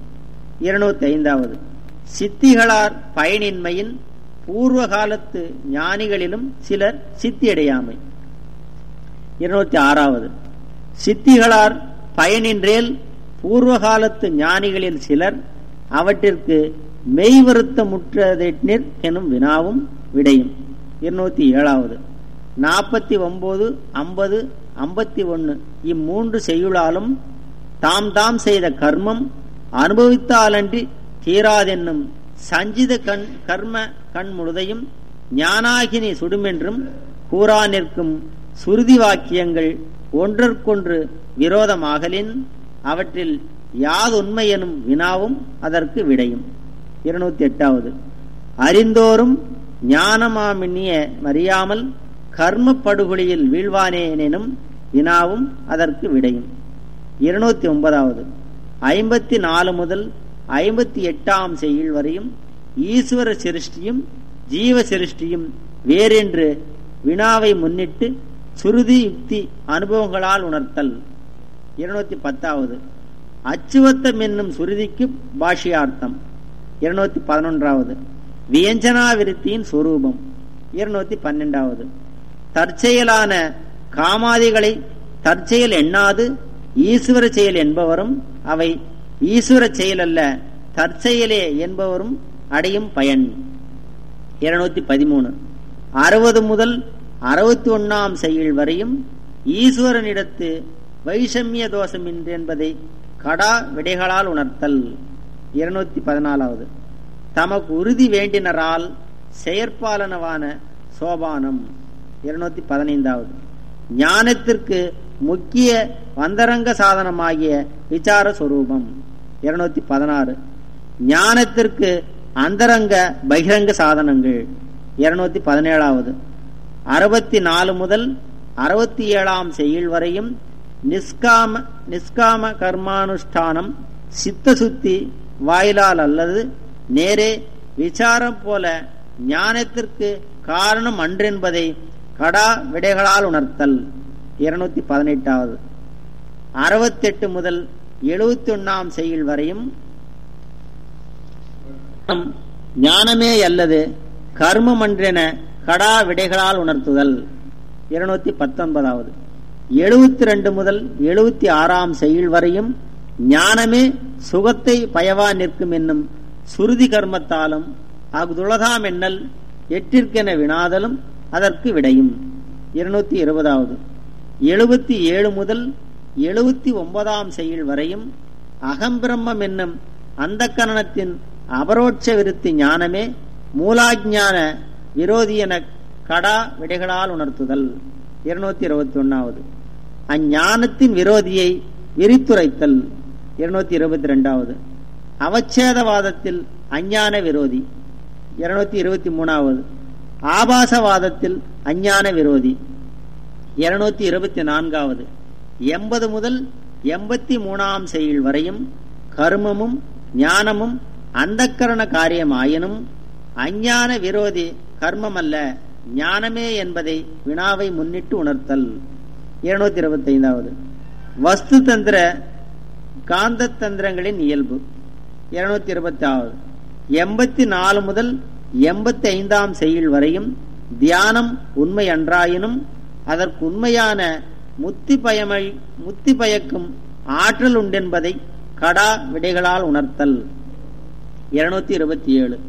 இருநூத்தி ஐந்தாவது சித்திகளார் பயனின்மையின் பூர்வ காலத்து ஞானிகளிலும் சிலர் சித்தியடையாமை. இருநூத்தி ஆறாவது சித்திகளார் பயனின்றேல் பூர்வ காலத்து ஞானிகளில் சிலர் அவற்றிற்கு மெய் வருத்தமுற்றதெனிற் எனும் வினாவும் விடையும். இருநூத்தி ஏழாவது. நாற்பத்தி ஒன்பது ஐம்பது ஐம்பத்தி ஒன்னு இம்மூன்று செய்யுளாலும் தாம் தாம் செய்த கர்மம் அனுபவித்தாலன்றி தீராதென்னும் சஞ்சித கண் கர்ம கண் முழுதையும் ஞானாகினி சுடுமென்றும் கூறா நிற்கும் சுருதி வாக்கியங்கள் ஒன்றற்கொன்று விரோதமாகலின் அவற்றில் யாதுண்மை எனும் வினாவும் அதற்கு விடையும். இருநூத்தி எட்டாவது. அறிந்தோறும் ஞானமாமின்னிய அறியாமல் கர்ம படுகொலியில் வீழ்வானேனும் வினாவும் அதற்கு விடையும். இருநூத்தி ஒன்பதாவது. ஐம்பத்தி நாலு முதல் ஐம்பத்தி எட்டாம் செய்யுள் வரையும் ஈஸ்வர சிருஷ்டியும் ஜீவ சிருஷ்டியும் வேறென்று வினாவை முன்னிட்டு சுருதி யுக்தி அனுபவங்களால் உணர்த்தல். இருநூத்தி பத்தாவது. அச்சுவத்தம் என்னும் சுருதிக்கு பாஷியார்த்தம். இருநூத்தி பதினொன்றாவது. வியஞ்சனா விருத்தியின் சுரூபம். இருநூத்தி பன்னெண்டாவது. தற்செயலான காமாதிகளை தற்செயல் எண்ணாது ஈஸ்வர செயல் என்பவரும் அவை ஈஸ்வர செயல் அல்ல தற்செயலே என்பவரும் அடையும் பயன். இருநூத்தி பதிமூணு. அறுபது முதல் அறுபத்தி ஒன்னாம் செயல் வரையும் ஈஸ்வரனிடத்து வைஷமிய தோஷம் இன்று என்பதை கடா விடைகளால் உணர்த்தல். இருநூத்தி பதினாலாவது. தமக்கு உறுதி வேண்டினரால் செயற்பாலனவான சோபானம். இருநூத்தி பதினைந்தாவது. ஞானத்திற்கு முக்கிய வந்தரங்க சாதனமாகிய விசார சுரூபம். இருநூத்தி பதினாறு. ஞானத்திற்கு அந்தரங்க பகிரங்க சாதனங்கள். இருநூத்தி பதினேழாவது. அறுபத்தி நாலு முதல் அறுபத்தி ஏழாம் செயல் வரையும் நிஷ்காம நிஷ்காம கர்மானுஷ்டானம் சித்த சுத்தி வாயிலால் அல்லது நேரே விசாரம் போல ஞானத்திற்கு காரணம் அன்றென்பதை கடா விடைகளால் உணர்த்தல். இருநூத்தி பதினெட்டாவது அறுபத்தெட்டு முதல் எழுபத்தி ஒன்னாம் செயல் வரையும் ஞானமே அல்லது கர்மம் என்றென கடா விடைகளால் உணர்த்துதல். இருநூத்தி பத்தொன்பதாவது எழுபத்தி ரெண்டு முதல் எழுபத்தி ஆறாம் செயல் வரையும் ஞானமே சுகத்தை பயவா நிற்கும் என்னும் சுருதி கர்மத்தாலும் அகுதுலதாம் எண்ணல் எட்டிற்கென வினாதலும் அதற்கு விடையும். இருநூத்தி இருபதாவது. எழுபத்தி ஏழு முதல் எழுபத்தி ஒன்பதாம் செயல் வரையும் அகம்பிரம்மம் என்னும் அந்த கரணத்தின் அபரோட்ச விருத்தி ஞானமே மூலாஜான விரோதி என கடா விடைகளால் உணர்த்துதல். இருநூத்தி இருபத்தி ஒன்னாவது அஞ்ஞானத்தின் விரோதியை விரித்துரைத்தல். இருநூத்தி இருபத்தி ரெண்டாவது அவச்சேதவாதத்தில் அஞ்ஞான விரோதி. இருநூத்தி இருபத்தி மூணாவது. ஆபாசவாதத்தில் அஞ்ஞான விரோதி. இருநூத்தி இருபத்தி நான்காவது. எண்பது முதல் எண்பத்தி மூணாம் செயல் வரையும் கர்மமும் ஞானமும் அந்தக்கரண காரியமாயினும் அஞ்ஞான விரோதி கர்மமல்ல ஞானமே என்பதை வினாவை முன்னிட்டு உணர்த்தல். இருநூத்தி இருபத்தி ஐந்தாவது வஸ்து தந்திர காந்த தந்திரங்களின் இயல்பு. இருநூத்தி இருபத்தி ஆறு எண்பத்தி நாலு முதல் எண்பத்தி ஐந்தாம் செயல் வரையும் தியானம் உண்மை அன்றாயினும் அதற்கு உண்மையான முத்தி பயமை முத்தி பயக்கும் ஆற்றல் உண்டென்பதை கடா விடைகளால் உணர்த்தல். இருநூத்தி இருபத்தி ஏழு.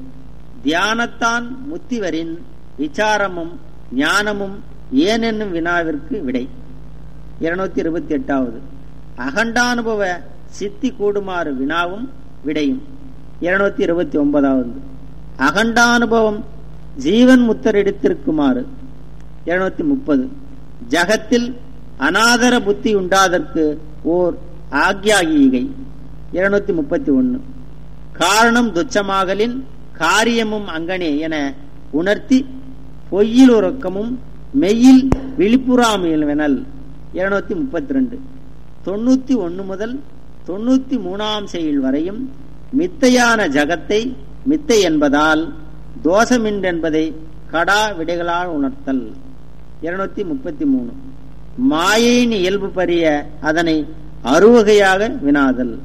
தியானத்தான் முத்திவரின் விசாரமும் ஞானமும் ஏனென்னும் வினாவிற்கு விடை. இருநூத்தி இருபத்தி எட்டாவது. அகண்டானுபவ சித்தி கூடுமாறு வினாவும் விடையும். இருநூத்தி இருபத்தி ஒன்பதாவது. அகண்டானுபவம் ஜீவன் முத்தரிடத்திற்குமாறு இருநூத்தி முப்பது. ஜகத்தில் அனாதர புத்தி உண்டாதற்கு ஓர் ஆக்யாகீகை இருநூத்தி முப்பத்தி ஒன்னு காரணம் துச்சமாகலின் காரியமும் அங்கனே என உணர்த்தி பொய்யில் உறக்கமும் மெய்யில் விழிப்புறாமையல் இருநூத்தி முப்பத்தி ரெண்டு. தொண்ணூத்தி ஒன்னு முதல் தொண்ணூத்தி மூணாம் செயல் வரையும் மித்தையான ஜகத்தை மித்தை என்பதால் தோஷமின்றென்பதை கடா விடைகளால் உணர்த்தல். இருநூத்தி முப்பத்தி மூணு. மாயையின் இயல்பு பறிய அதனை அறுவகையாக வினாதல்.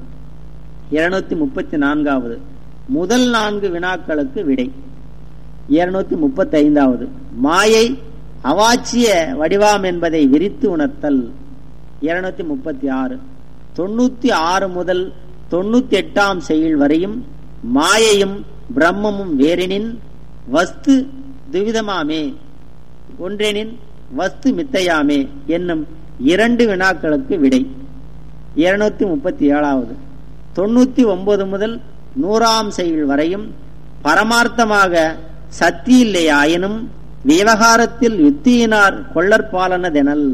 இருநூத்தி முப்பத்தி நான்காவது. முதல் நான்கு வினாக்களுக்கு விடை. இருநூத்தி முப்பத்தி ஐந்தாவது மாயை அவாச்சிய வடிவாம் என்பதை விரித்து உணர்த்தல். இருநூத்தி முப்பத்தி ஆறு. தொண்ணூத்தி ஆறு முதல் தொண்ணூத்தி எட்டாம் செயல் வரையும் மாயையும் பிரம்மமும் வேறெனின் வஸ்து துவிதமாமே. ஒன்றெனின் வஸ்து மித்தையாமே என்னும் இரண்டு வினாக்களுக்கு விடை. இருநூத்தி முப்பத்தி ஏழாவது தொண்ணூத்தி ஒன்பது முதல் நூறாம் செயல் வரையும் பரமார்த்தமாக சத்தியில்லையாயினும் விவகாரத்தில் யுத்தியினார் கொள்ளற்பாலனதெனல்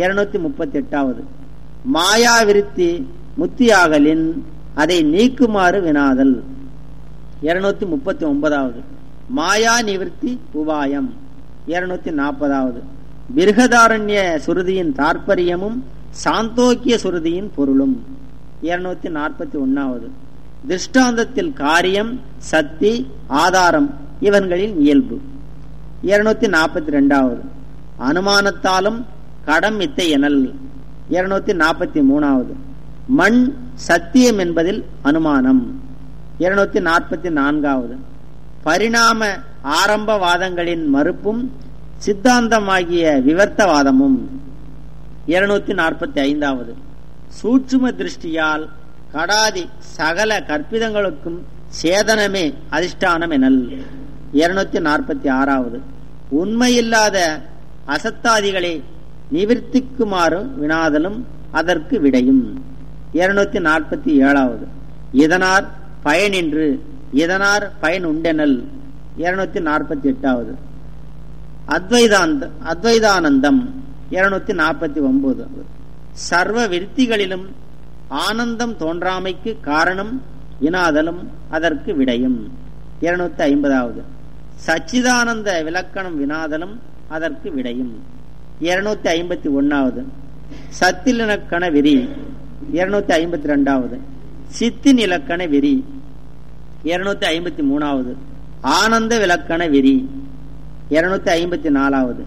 இருநூத்தி முப்பத்தி எட்டாவது மாயா விருத்தி முத்தியாகலின் அதை நீக்குமாறு வினாதல். இருநூத்தி முப்பத்தி ஒன்பதாவது. மாயா நிவிருத்தி உபாயம். இருநூத்தி நாற்பதாவது. பிருகதாரண்ய சுருதியின் தாற்பயமும் சாந்தோக்கிய சுருதியின் பொருளும். இருநூத்தி நாற்பத்தி ஒன்னாவது. திருஷ்டாந்தத்தில் காரியம் சக்தி ஆதாரம் இவன்களின் இயல்பு. இருநூத்தி நாற்பத்தி ரெண்டாவது. அனுமானத்தாலும் கடம் மித்தை எனல். இருநூத்தி நாற்பத்தி மூணாவது. மண் சத்தியம் என்பதில் அனுமானம். இருநூத்தி நாற்பத்தி நான்காவது. பரிணாம ஆரம்பவாதங்களின் மறுப்பும் சித்தாந்தமாகிய விவர்த்தவாதமும். இருநூத்தி நாற்பத்தி ஐந்தாவது. சூட்சும திருஷ்டியால் கடாதி சகல கற்பிதங்களுக்கும் சேதனமே அதிஷ்டானம் எனல். இருநூத்தி நாற்பத்தி ஆறாவது. உண்மையில்லாத அசத்தாதிகளை நிவர்த்திக்குமாறு வினாதலும் அதற்கு விடையும். இருநூத்தி நாற்பத்தி ஏழாவது. இதனால் பயன் என்று இதனார் பயன் உண்டெனல் இருநூத்தி நாற்பத்தி எட்டாவது அத்வைதாந்த அத்வைதானந்தம் இருநூத்தி நாற்பத்தி ஒன்பது சர்வ விருத்திகளிலும் ஆனந்தம் தோன்றாமைக்கு காரணம் இனாதலும் அதற்கு விடையும். இருநூத்தி ஐம்பதாவது சச்சிதானந்த விலக்கணம் வினாதலும் அதற்கு விடையும். இருநூத்தி ஐம்பத்தி ஒன்னாவது சத்தில் விரி இருநூத்தி ஐம்பத்தி ரெண்டாவது சித்தின் இலக்கண வெறி. இருநூத்தி ஐம்பத்தி மூணாவது. ஆனந்த விலக்கண வெறி. இருநூத்தி ஐம்பத்தி நாலாவது.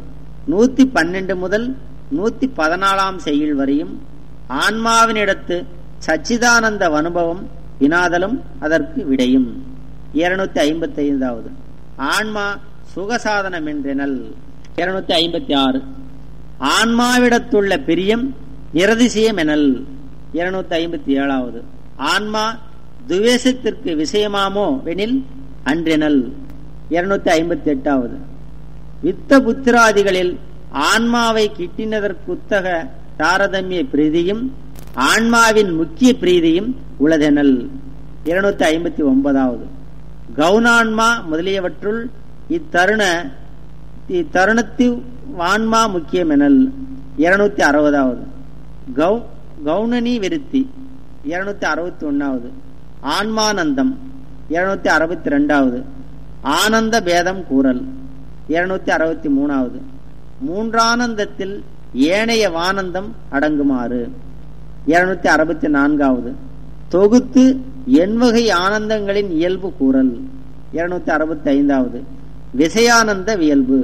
நூத்தி பன்னெண்டு முதல் நூத்தி பதினாலாம் செய்யுள் வரையும் ஆன்மாவினிடத்து சச்சிதானந்த அனுபவம் வினாதலும் அதற்கு விடையும். இருநூத்தி ஐம்பத்தி ஐந்தாவது ஆன்மா சுகசாதனம் என்றெனல் இருநூத்தி ஐம்பத்தி ஆறு. ஆன்மாவிடத்துள்ள பிரியம் நிரதிசயம் எனல் இருநூத்தி ஐம்பத்தி ஏழாவது. ஆன்மா துவேஷத்திற்கு விஷயமாமோ வெனில் அன்றெனல். இருநூத்தி ஐம்பத்தி எட்டாவது வித்த புத்திராதிகளில் ஆன்மாவை கிட்டினதற்குத்தக தாரதமிய பிரீதியும் ஆன்மாவின் முக்கிய பிரீதியும் உளதெனல். இருநூத்தி ஐம்பத்தி ஒன்பதாவது. கவுனான்மா முதலியவற்றுள் இத்தருண இத்தருணத்தில் வான்மா முக்கியமெனல். இருநூத்தி அறுபதாவது. கௌ கவுனனி விருத்தி. இருநூத்தி அறுபத்தி ஒன்னாவது ஆன்மானந்தம் இருநூத்தி அறுபத்தி ரெண்டாவது ஆனந்த பேதம் கூறல் இருநூத்தி அறுபத்தி மூணாவது மூன்றானந்தத்தில் ஏனைய வானந்தம் அடங்குமாறு இருநூத்தி அறுபத்தி நான்காவது தொகுத்து எண்வகை ஆனந்தங்களின் இயல்பு கூறல் இருநூத்தி அறுபத்தி ஐந்தாவது விசயானந்த வியல்பு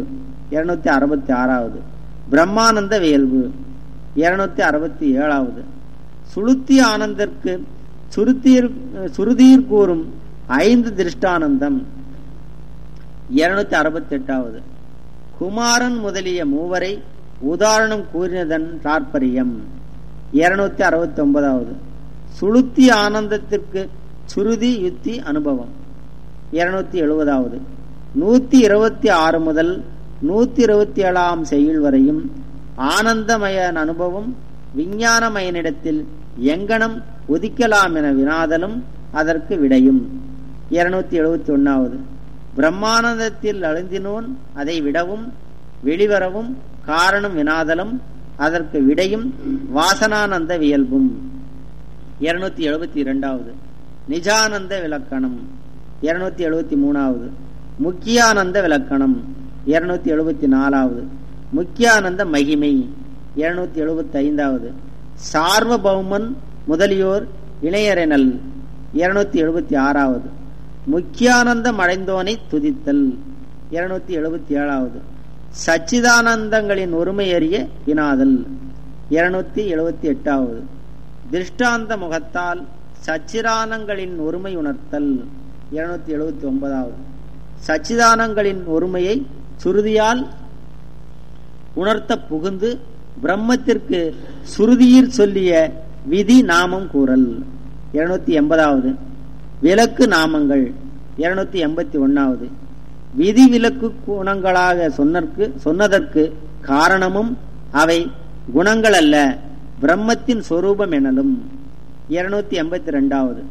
இருநூத்தி அறுபத்தி ஆறாவது பிரம்மானந்த வியல்பு இருநூத்தி அறுபத்தி ஏழாவது. சுளுத்தி ஆனந்தற்கு சுருத்தீர் சுருதீர் கூறும் ஐந்து திருஷ்டானந்தம். இருநூத்தி அறுபத்தி எட்டாவது குமாரன் முதலிய மூவரை உதாரணம் கூறினதன் தாற்பயம். இருநூத்தி அறுபத்தி ஒன்பதாவது சுளுத்தி ஆனந்தத்திற்கு சுருதி யுத்தி அனுபவம். இருநூத்தி எழுபதாவது. நூத்தி இருபத்தி ஆறு முதல் நூத்தி இருபத்தி ஏழாம் செயல் வரையும் ஆனந்தமயன் அனுபவம் விஞ்ஞானமயனிடத்தில் எங்கனம் ஒதிக்கலாம் என வினாதலும் அதற்கு விடையும். இருநூத்தி எழுபத்தி ஒன்னாவது பிரம்மானந்தத்தில் அழுந்தினோன் அதை விடவும் வெளிவரவும் காரணம் வினாதலும் அதற்கு விடையும் வாசனானந்த வியல்பும். இருநூத்தி எழுபத்தி இரண்டாவது நிஜானந்த விளக்கணம். இருநூத்தி எழுபத்தி மூணாவது முக்கியானந்த விளக்கணம். இருநூத்தி எழுபத்தி நாலாவது முக்கியானந்த மகிமை. இருநூத்தி எழுபத்தி ஐந்தாவது சார்வபௌமன் முதலியோர் இளையரெனல் இருநூத்தி எழுபத்தி ஆறாவது. முக்கியானந்தம் அடைந்தோனை துதித்தல் இருநூத்தி எழுபத்தி ஏழாவது. சச்சிதானந்தங்களின் ஒருமை அறிய வினாதல் இருநூத்தி எழுபத்தி எட்டாவது. திருஷ்டாந்த முகத்தால் சச்சிதானங்களின் ஒருமை உணர்த்தல் இருநூத்தி எழுபத்தி ஒன்பதாவது. சச்சிதானங்களின் ஒருமையை சுருதியால் உணர்த்த புகுந்து பிரம்மத்திற்கு சுருதியில் சொல்லிய விதி நாமம் கூறல். இருநூத்தி எண்பதாவது விளக்கு நாமங்கள். இருநூத்தி எண்பத்தி ஒன்னாவது விதி விலக்கு குணங்களாக சொன்னற்கு சொன்னதற்கு காரணமும் அவை குணங்கள் அல்ல பிரம்மத்தின் சொரூபம் எனலும். இருநூத்தி எண்பத்தி ரெண்டாவது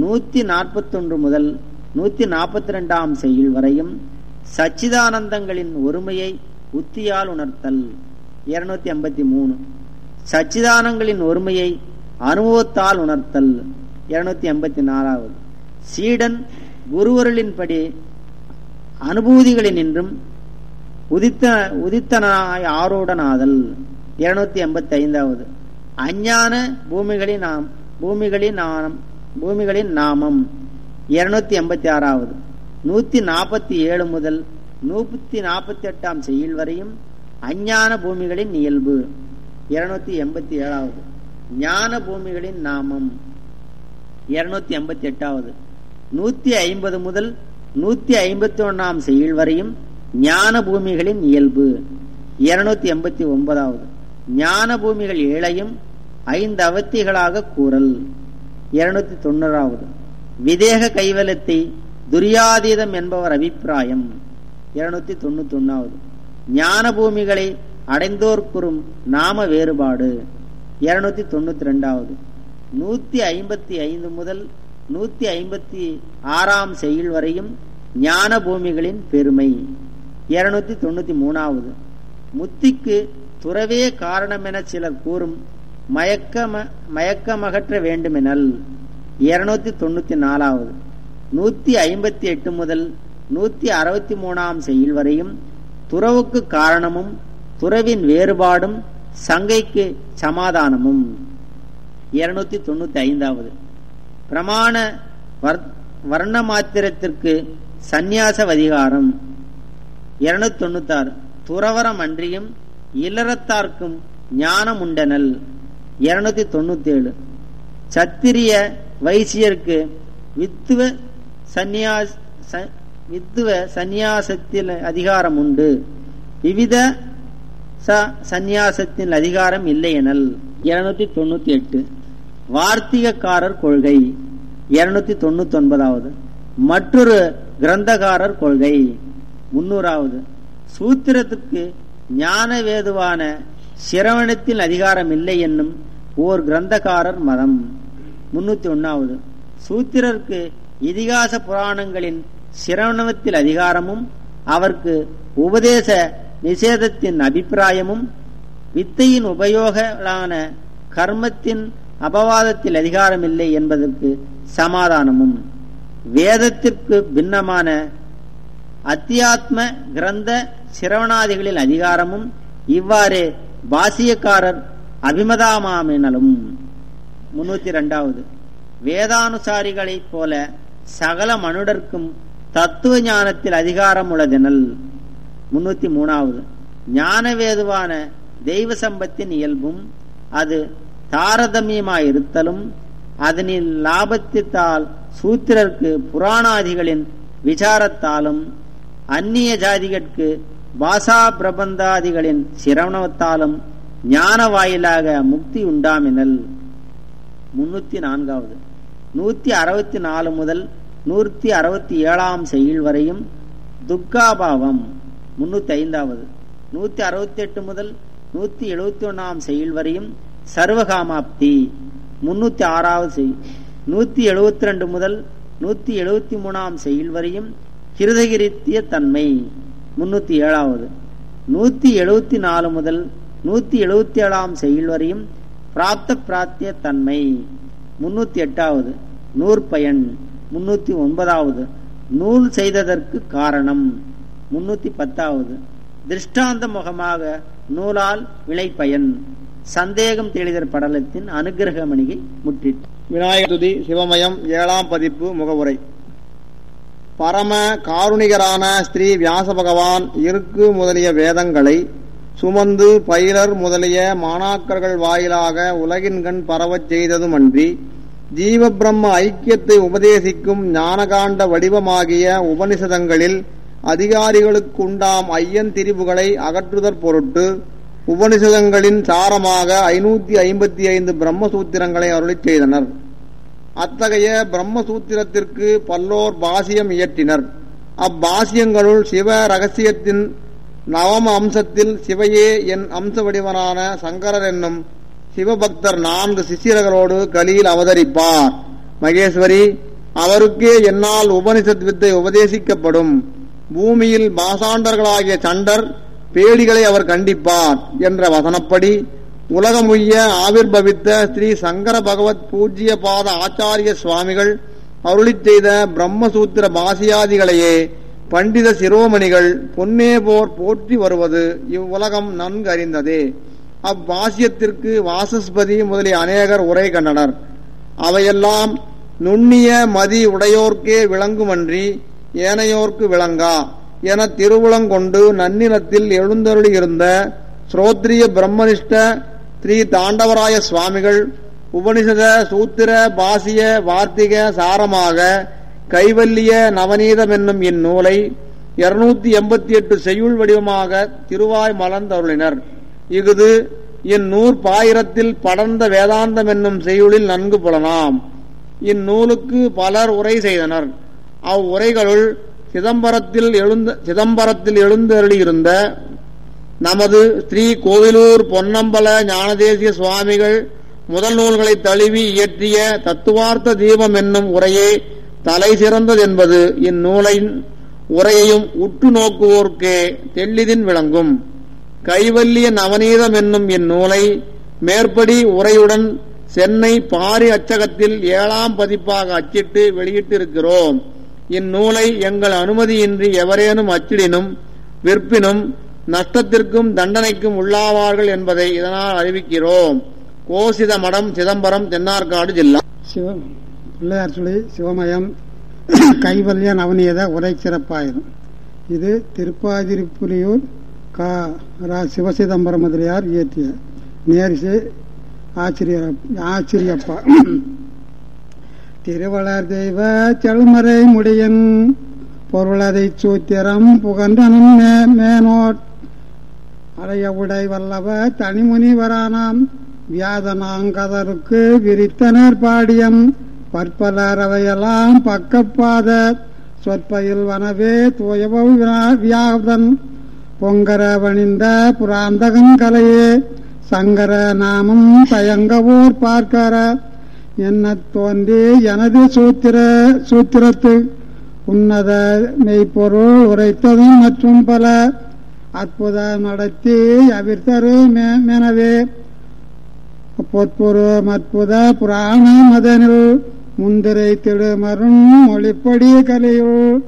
நூத்தி நாற்பத்தொன்று முதல் நூத்தி நாற்பத்தி ரெண்டாம் செய்யுள் வரையும் சச்சிதானந்தங்களின் ஒருமையை உத்தியால் உணர்த்தல். இருநூத்தி ஐம்பத்தி மூணு. சச்சிதானங்களின் ஒருமையை அனுபவத்தால் உணர்த்தல். இருநூத்தி எண்பத்தி நாலாவது. சீடன் குருவருளின்படி அனுபூதிகளினின்றும் உதித்த உதித்தனாய் ஆரோடனாதல். இருநூத்தி எண்பத்தி ஐந்தாவது. அஞ்ஞான பூமிகளின் நாம் பூமிகளின் நாமம் பூமிகளின் நாமம். இருநூத்தி எண்பத்தி ஆறாவது. நூத்தி நாற்பத்தி ஏழு முதல் நூத்தி நாற்பத்தி எட்டாம் செய்யுள் வரையும் அஞ்ஞான பூமிகளின் இயல்பு. இருநூத்தி எண்பத்தி ஏழாவது. ஞான பூமிகளின் நாமம். இருநூத்தி எண்பத்தி எட்டாவது. நூத்தி ஐம்பது முதல் நூத்தி ஐம்பத்தி ஒன்னாம் செயல் வரையும் ஞான பூமிகளின் இயல்பு. இருநூத்தி எண்பத்தி ஒன்பதாவது. ஞான பூமிகள் ஏழையும் ஐந்து அவத்திகளாக கூறல். இருநூத்தி தொண்ணூறாவது. விதேக கைவலத்தை துரியாதீதம் என்பவர் அபிப்பிராயம். இருநூத்தி தொண்ணூத்தி ஒன்னாவது ஞான பூமிகளை அடைந்தோர்க்குறும் நாம வேறுபாடு. இருநூத்தி தொண்ணூத்தி ரெண்டாவது. நூத்தி ஐம்பத்தி ஐந்து முதல் நூத்தி ஐம்பத்தி ஆறாம் செயல் வரையும் ஞான பூமிகளின் பெருமை. இருநூத்தி தொண்ணூத்தி மூணாவது. முத்திக்கு துறவே காரணமென சிலர் கூறும் மயக்கம மயக்கமகற்ற வேண்டுமெனல். இருநூத்தி தொண்ணூத்தி நாலாவது. நூத்தி ஐம்பத்தி எட்டு முதல் நூத்தி அறுபத்தி மூணாம் செயல் வரையும் துறவுக்கு காரணமும் துறவின் வேறுபாடும் சங்கைக்கு சமாதானமும். இருநூத்தி தொண்ணூத்தி ஐந்தாவது. பிரமாண வர்ண மாத்திரத்திற்கு சந்நியாச அதிகாரம் இருநூத்தி தொண்ணூத்தாறு. துறவரம் அன்றியும் இளறத்தார்க்கும் ஞானம் உண்டனல் இருநூத்தி தொண்ணூத்தி ஏழு சத்திரிய வைசியருக்கு வித்துவ சந்நியாஸ் வித்துவ சந்நியாசத்தில் அதிகாரம் உண்டு விவித சந்நியாசத்தில் அதிகாரம் இல்லை எனல் இருநூத்தி தொண்ணூத்தி எட்டு வார்த்திகக்காரர் கொள்கை. இருநூத்தி தொண்ணூத்தி ஒன்பதாவது மற்றொரு கிரந்தகாரர் கொள்கை. முன்னூறாவது. சூத்திரத்துக்கு ஞான வேதுவான சிரவணத்தில் அதிகாரம் இல்லை என்னும் ஓர் கிரந்தகாரர் மதம். முன்னூத்தி ஒன்னாவது சூத்திரருக்கு இதிகாச புராணங்களின் சிரவணத்தில் அதிகாரமும் அவருக்கு உபதேச நிஷேதத்தின் அபிப்பிராயமும் வித்தையின் உபயோகலான கர்மத்தின் அபவாதத்தில் அதிகாரம் இல்லை என்பதற்கு சமாதானமும். வேதத்திற்கு பின்னமான அத்தியாத்ம கிரந்த சிரவணாதிகளில் அதிகாரமும் இவ்வாறு பாசியக்காரர் அபிமதாமாமெனலும் முன்னூத்தி இரண்டாவது. வேதானுசாரிகளைப் போல சகல மனுடர்க்கும் தத்துவ ஞானத்தில் அதிகாரம் உள்ளதெனல். முன்னூத்தி மூணாவது. ஞானவேதுவான தெய்வ சம்பத்தின் இயல்பும் அது தாரதமியமாயிருத்தலும் அதனில் லாபத்தித்தால் சூத்திரர்க்கு புராணாதிகளின் விசாரத்தாலும் அந்நிய ஜாதிகட்கு பாசா பிரபந்தாதிகளின் சிரவணத்தாலும் ஞான வாயிலாக முக்தி உண்டாமினல். முன்னூத்தி நான்காவது. நூத்தி அறுபத்தி நாலு முதல் நூற்றி அறுபத்தி ஏழாம் செயல் வரையும் துர்காபாவம் முன்னூற்றி ஐந்தாவது. நூற்றி அறுபத்தி எட்டு முதல் நூற்றி எழுபத்தி ஒன்றாம் செயல் வரையும் சர்வகாமாப்தி முன்னூற்றி ஆறாவது செயல் நூற்றி எழுபத்தி ரெண்டு முதல் நூற்றி எழுபத்தி மூணாம் செயல் வரையும் கிருதகிருத்திய தன்மை முன்னூற்றி ஏழாவது. நூற்றி எழுபத்தி நாலு முதல் நூற்றி எழுபத்தி ஏழாம் செயல் வரையும் பிராப்த பிராத்திய தன்மை முன்னூற்றி எட்டாவது. நூற்பயன் முன்னூத்தி ஒன்பதாவது. நூல் செய்ததற்கு காரணம். முன்னூத்தி பத்தாவது. திருஷ்டாந்த முகமாக நூலால் விளை பயன் சந்தேகம் தெளிதர் படலத்தின் அனுகிரக மணிகை முற்றிட்டு விநாயகர் துதி சிவமயம் ஏழாம் பதிப்பு முகவுரை. பரம காருணிகரான ஸ்ரீ வியாச பகவான் இருக்கு முதலிய வேதங்களை சுமந்து பயிலர் முதலிய மாணாக்கர்கள் வாயிலாக உலகின்கண் பரவச் செய்ததுமன்றி ஜீவ பிரம்ம ஐக்கியத்தை உபதேசிக்கும் ஞானகாண்ட வடிவமாகிய உபனிஷதங்களில் அதிகாரிகளுக்கு உண்டாம் ஐயன் திரிவுகளை அகற்றுதற் பொருட்டு உபனிஷதங்களின் சாரமாக ஐநூத்தி ஐம்பத்தி ஐந்து பிரம்மசூத்திரங்களை அருளி செய்தனர். அத்தகைய பிரம்மசூத்திரத்திற்கு பல்லோர் பாசியம் இயற்றினர். அப்பாசியங்களுள் சிவ ரகசியத்தின் நவம அம்சத்தில் சிவையே என் அம்ச வடிவனான சங்கரர் என்னும் சிவபக்தர் நான்கு சிஷியர்களோடு கலியில் அவதரிப்பார். மகேஸ்வரி அவருக்கே என்னால் உபனிஷத் வித்தை உபதேசிக்கப்படும். பூமியில் பாசாண்டர்களாகிய சண்டர் பேடிகளை அவர் கண்டிப்பார் என்ற வசனப்படி உலகமுய்ய ஆவிர்பவித்த ஸ்ரீ சங்கர பகவத் பூஜ்ய பாத ஆச்சாரிய சுவாமிகள் அருளி செய்த பிரம்மசூத்திர பாசியாதிகளையே பண்டித சிரோமணிகள் பொன்னே போர் போற்றி வருவது இவ்வுலகம் நன்கு அறிந்ததே அவ்வாசியத்திற்கு வாசஸ்பதி முதலிய அநேகர் உரை கண்டனர். அவையெல்லாம் நுண்ணிய மதி உடையோர்க்கே விளங்குமன்றி ஏனையோர்க்கு விளங்கா? என திருவுளங்கொண்டு நன்னிலத்தில் எழுந்தருளியிருந்த ஸ்ரோத்ரிய பிரம்மனிஷ்ட ஸ்ரீ தாண்டவராய சுவாமிகள் உபனிஷத சூத்திர பாசிய வார்த்திக சாரமாக கைவல்லிய நவநீதம் என்னும் இந்நூலை இருநூத்தி எண்பத்தி எட்டு செய்யுள் வடிவமாக திருவாய் மலர்ந்தருளினர். இஃது இந்நூற் பாயிரத்தில் படர்ந்த வேதாந்தம் என்னும் செய்யுளில் நன்கு புலனாம். இந்நூலுக்கு பலர் உரை செய்தனர். அவ்வுரைகளுள் சிதம்பரத்தில் எழுந்த சிதம்பரத்தில் எழுந்தருளியிருந்த நமது ஸ்ரீ கோவிலூர் பொன்னம்பல ஞானதேசிய சுவாமிகள் முதல் நூல்களை தழுவி இயற்றிய தத்துவார்த்த தீபம் என்னும் உரையே தலை சிறந்ததென்பது இந்நூலின் உரையையும் உற்று நோக்குவோர்க்கே தெல்லிதின் விளங்கும். கைவல்லிய நவநீதம் என்னும் இந்நூலை மேற்படி உரையுடன் சென்னை பாரி அச்சகத்தில் ஏழாம் பதிப்பாக அச்சிட்டு வெளியிட்டிருக்கிறோம். இந்நூலை எங்கள் அனுமதியின்றி எவரேனும் அச்சிடினும் விற்பினும் நஷ்டத்திற்கும் தண்டனைக்கும் உள்ளாவார்கள் என்பதை இதனால் அறிவிக்கிறோம். கோசித மடம் சிதம்பரம் தென்னார்காடு ஜில்லா. சிவ பிள்ளையார் சொல்லி சிவமயம் கைவல்ய நவநீத உரை சிறப்பாயிரும் இது திருப்பாதிரிப்புலியூர் கா ரா சிவசிதம்பரம் முதலியார் இயற்றிய நேரிசை ஆச்சரிய ஆச்சரியப்பா. திருவளர் தெய்வ செழுமறை முடியன் பொருளதை சூத்திரம் புகன்றனும் மே- மேனோட். அடைய உடை வல்லவ தனிமுனிவரானாம் வியாதனாங்கதருக்கு விரித்தனர் பாடியம் பற்பலரவையெல்லாம் பக்கப்பாத சொற்பயில் வனவே தூயவ பொங்கரவணிந்த புராந்தகம் கலையே. சங்கர நாமம் தயங்கவோர் பார்க்கற என்ன தோன்றி எனது சூத்திர சூத்திரத்து. உன்னத மெய்ப்பொருள் உரைத்ததும் மற்றும் பல. அற்புத நடத்தி அவிர்த்தரு மே- மெனவே. பொற்பொரு மற்புத புராண மதனில் முந்திரை திடுமருண் மொழிப்படி கலையுள்.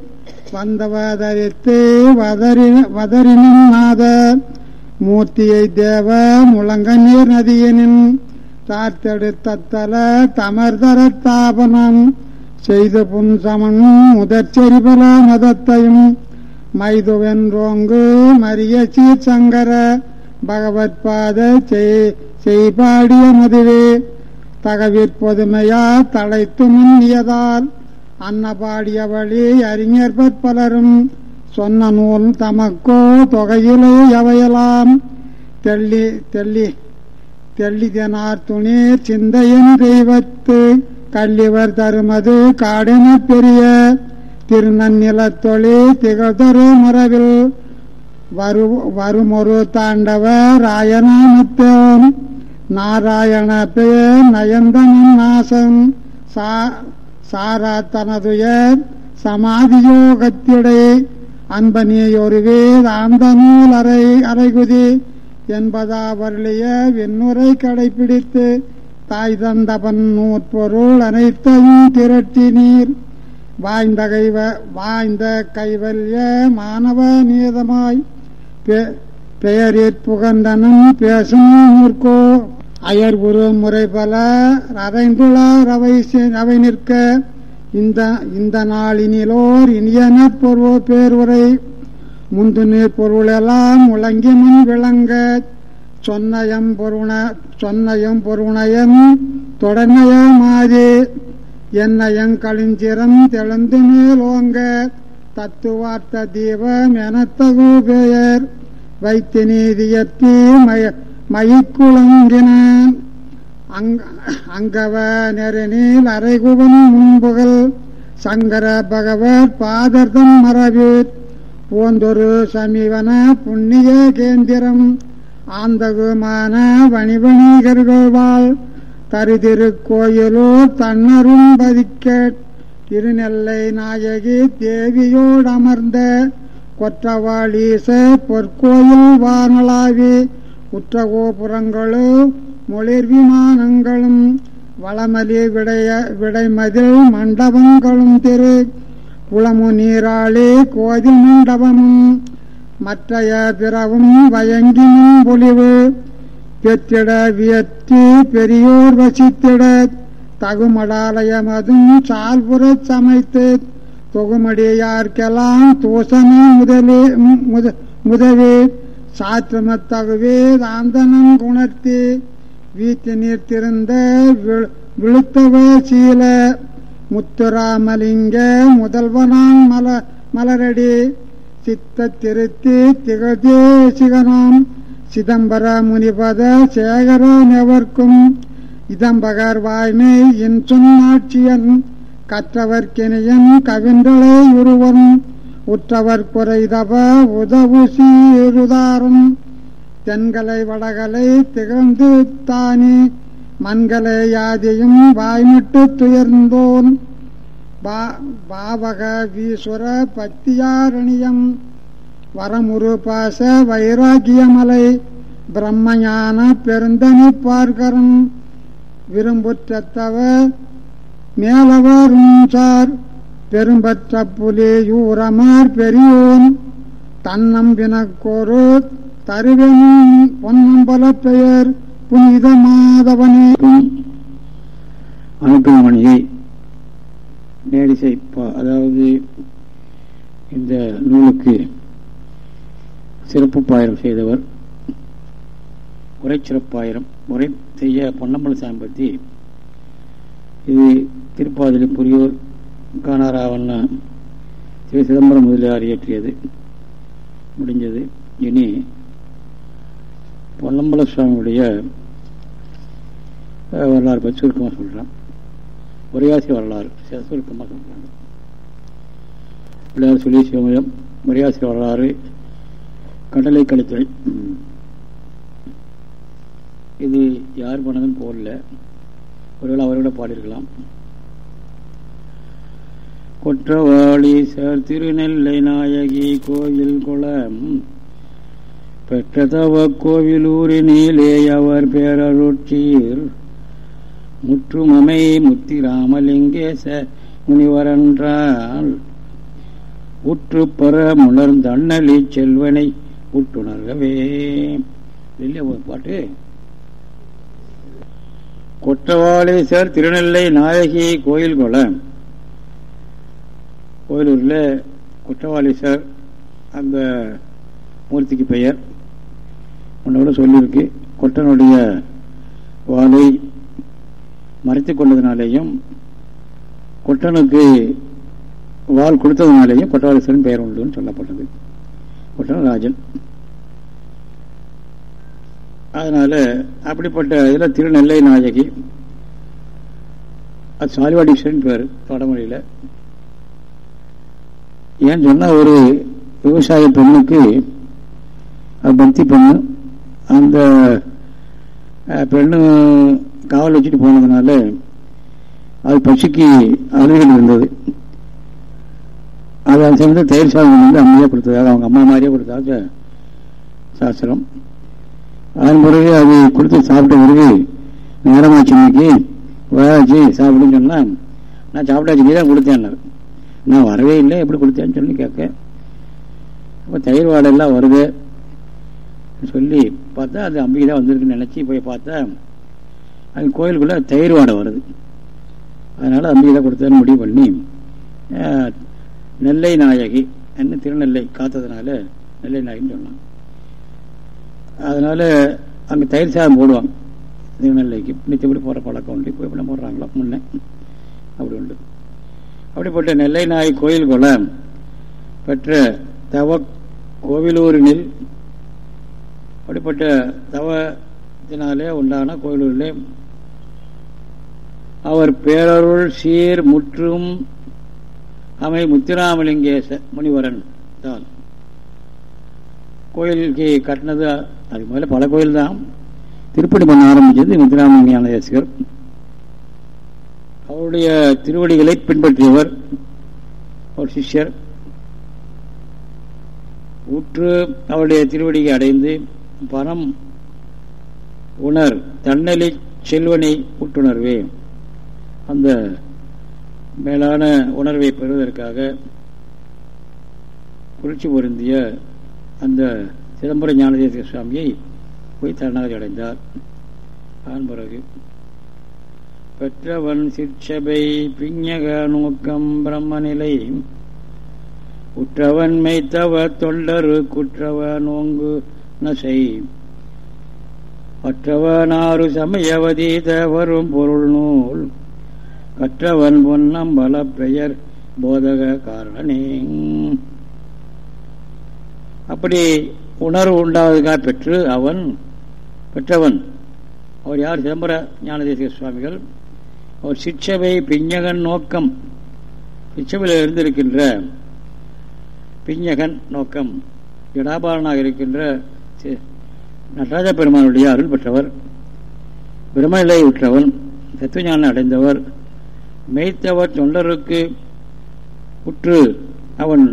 வந்தவதரித்து வதரி வதரினும் நாத மூர்த்தியை தேவ முழங்கநீர் நதியனின் தாத்தெடுத்தல தமர்தர தாபனம் செய்து புன் சமன் முதற்செறிபல மதத்தையும் மைதுவென்றோங்கு மரிய சீர்சங்கர பகவத்பாத செய்- செய்பாடிய மதுவே தகவிற்பொதுமையா தலைத்து முன்னியதால் அன்னபாடிய வழி அறிஞர் பற்பலரும் சொன்ன நூல் தமக்கோ தொகையிலே எவையலாம்? தெள்ளி தெள்ளி தெள்ளிதனார் துணீர் சிந்தையின் தெய்வத்து கள்ளிவர் தருமது காடென பெரிய திருநன்னிலத்தொழி திகழ்தரு மரவில் வரு வருமொரு தாண்டவ ராயநாமத்தோம் நாராயண பெயர் நயந்தனின் நாசம். சா சாரா தனதுயர் சமாதியோகத்திடை அன்பனியொருவே அந்த நூல் அறை அறைகுதி என்பதாவருளிய விண்ணுரை கடைபிடித்து தாய் தந்தவன் நூற்பொருள் அனைத்தையும் திரட்டி நீர் வாய்ந்த கைவ வாய்ந்த கைவல்ய மாணவ நீதமாய் பெ- பெயரிற் புகந்தனும் பேசும் நூற்கோ அயர் உருவம் முறை பல ரவை ரவை நிற்க. இந்த இந்த நாளினிலோர் இனியன பொருவ பேருரை. முந்து நீர் பொருளெல்லாம் முழங்கி முன் விளங்க. சொன்னயம் பொருண சொன்னயம் பொருணயம் தொடர்நயமாதி என்னையம் கழிஞ்சிரம் தெளிந்து மேலோங்க. தத்துவார்த்த தீபம் எனத்தகு பெயர். வைத்து நீதியத்தி மய மயிக்குளங்கினான் அங்கவ நெருநீல் அரைகுவன் முன்புகள். சங்கர பகவத் பாதர்தம் மரபீர். போந்தொரு சமீவன புண்ணிய கேந்திரம். ஆந்தகுமான வணிவணிகர்கள்வாள் தருதிருக்கோயிலூர் தன்னரும் பதிக்க திருநெல்லை நாயகி தேவியோடமர்ந்த. கொற்றவாளீச பொற்கோயில் வானலாவி உற்ற கோபுரங்களும் மொழிர் விமானங்களும் வளமலி விடைய விடைமதில் மண்டபங்களும் திரு. குளமு நீராளி கோதில் மண்டபமும் மற்றைய பிறவும் வயங்கினும் பொலிவு. பெற்றிட வியற்றி பெரியோர் வசித்திட தகுமடாலயமதும் சால்புறச் சமைத்து. தொகுமடியார்க்கெல்லாம் தூசணி முதலே முத முதவே. சாத்திரமத்தகுவே தாந்தனம் குணர்த்தி வீட்டு நீர்த்திருந்த விழுத்தவ சீல முத்துராமலிங்க முதல்வனான் மல மலரடி. சித்த திருத்தி திகதேசிகனாம் சிதம்பர முனிபத சேகர நெவர்க்கும் இதம்பகர் வாய்மை என் சொன்னாட்சியன் கற்றவர்க்கினியன் கவின்றலை உருவன் உற்றவர் குறைதவ உதவு சீருதாரும். தென்கலை வடகலை திகழ்ந்து தானே மண்களை யாதியும் வாய்மிட்டு துயர்ந்தோன். பாவக வீசுர பத்தியாரணியம் வரமுரு பாச வைராகியமலை பிரம்மஞான பெருந்தனி பார்கரம். விரும்புற்றத்தவ மேலவரும் சார் பெரும்பற்ற புலியூரமார் பெரியோன் தன்னம்பினக்கோரு தருவனும் பொன்னம்பல பெயர் புனித மாதவனே அனுப்பினமணியை நேரிசை அதாவது இந்த நூலுக்கு சிறப்பு பாயிரம் செய்தவர் உரை சிறப்பாயிரம் உரை செய்ய பொன்னம்பல சாமி பற்றி இது திருப்பாதிரி புரியூர் காணாராவண்ண சிவ சிதம்பரம் முதலியார் இயற்றியது முடிஞ்சது. இனி பொன்னம்பல சுவாமியுடைய வரலாறு பற்றி சுருக்கமாக சொல்கிறான் உரையாசி வரலாறு. சுருக்கமாக சொல்கிறாங்க பிள்ளையார் சொல்லி சிவமயம் உரையாசி வரலாறு கடலை கழித்துறை இது யார் பண்ணதுன்னு போடல. ஒருவேளை அவரோட பாடியிருக்கலாம். கொற்றவாளி சார் திருநெல்லை நாயகி கோயில் குளம். பெற்றதவ கோவிலூரினிலே அவர் பேரருட்சீர். முற்றுமமை முத்திராமலிங்கேச முனிவரன்றால் உற்று பர முணர்ந்த அண்ணலி செல்வனை உட்டுணர்கவே இல்லையா பாட்டு? கொற்றவாளேசர் திருநெல்லை நாயகி கோயில் குளம். கோயிலூரில் குற்றவாளீசர் அந்த மூர்த்திக்கு பெயர். உன்னோட சொல்லியிருக்கு கொட்டனுடைய வாளை மறைத்து கொண்டதுனாலேயும் கொட்டனுக்கு வால் கொடுத்ததுனாலேயும் கொட்டவாளீஸ்வரன் பெயர் உண்டுன்னு சொல்லப்பட்டது. கொட்டன் ராஜன். அதனால் அப்படிப்பட்ட இதில் திருநெல்லை நாயகி அது சாலிவாடீஸ்வரன் பேர் வடமொழியில் ஏன்னு சொன்னால் ஒரு விவசாய பெண்ணுக்கு பக்தி பெண்ணு. அந்த பெண்ணு காவல் வச்சுட்டு போனதுனால அது பசிக்கு அழுகில் இருந்தது. அது அந்த சமயத்தில் தயிர் சாதம் வந்து அம்மையாக கொடுத்ததாக அவங்க அம்மா மாதிரியே கொடுத்தாக சாஸ்திரம். அதன் பிறகு அது கொடுத்து சாப்பிட்ட பிறகு நேரமாச்சு இன்னைக்கு வராச்சு சாப்பிடுன்னு சொன்னால் நான் சாப்பிட்டாச்சு நீ தான் கொடுத்தேன் நான் வரவே இல்லை எப்படி கொடுத்தேன்னு சொல்லி கேட்க. அப்போ தயிர் வாடெல்லாம் வருது. சொல்லி பார்த்தா அது அம்பிகை தான் வந்திருக்குன்னு நினச்சி போய் பார்த்தா அது கோயிலுக்குள்ளே தயிர் வாடை வருது. அதனால் அம்பிகை தான் கொடுத்தேன்னு முடிவு பண்ணி நெல்லை நாயகி என்ன திருநெல்லை காத்ததுனால நெல்லை நாயகின்னு சொன்னான் அதனால் அங்கே தயிர் சாதம் போடுவாங்க திருநெல்லைக்கு. நிச்சயப்படி போகிற பழக்கம் உண்டு இப்போ எப்படி போடுறாங்களோ முன்னே. அப்படி உண்டு. அப்படிப்பட்ட நெல்லை நாய் கோயில் கொல பெற்ற தவ கோவிலூரினில் அப்படிப்பட்ட தவத்தினாலே உண்டான கோவிலூரிலே அவர் பேரருள் சீர் முற்றும் அமை முத்துராமலிங்கேச முனிவரன் தான். கோயிலுக்கு கட்டினது அதுக்கு முதல்ல பல கோயில் தான் திருப்பணி பண்ண ஆரம்பித்தது முத்துராமலிங்க ஞானதேசிகர் அவருடைய திருவடிகளை பின்பற்றியவர் ஒரு சிஷ்யர். உற்று அவருடைய திருவடியை அடைந்து பணம் உணர் தன்னலி செல்வனை உற்றுணர்வே அந்த மேலான உணர்வை பெறுவதற்காக புரட்சி பொருந்திய அந்த சிதம்பரம் ஞானதேசிக சுவாமியை போய் தரணாதி அடைந்தார். அதன் பிறகு பெற்றவன் சிற்சபை பிஞக நோக்கம் பிரம்மநிலை. உற்றவன் மெய்த்தவ தொண்டரு குற்றவ நோங்கு நசை. அற்றவனாறு சமயவதீத வரும் பொருள் நூல். கற்றவன் பொன்னம்பல பெயர் போதக காரணனே. அப்படி உணர்வு உண்டாவதுக்காக பெற்று அவன் பெற்றவன். அவர் யார்? சிதம்பர ஞானதேசிக சுவாமிகள். அவர் சிச்சபை பிஞ்சகன் நோக்கம். சிச்சபையில் இருந்திருக்கின்ற பிஞ்சகன் நோக்கம். இடாபாலனாக இருக்கின்ற நடராஜ பெருமானுடைய அருள் பெற்றவர் பிரம்மநிலை உற்றவன் தத்துவஞானம் அடைந்தவர் மெய்த்தவர் தொண்டருக்கு உற்று அவன்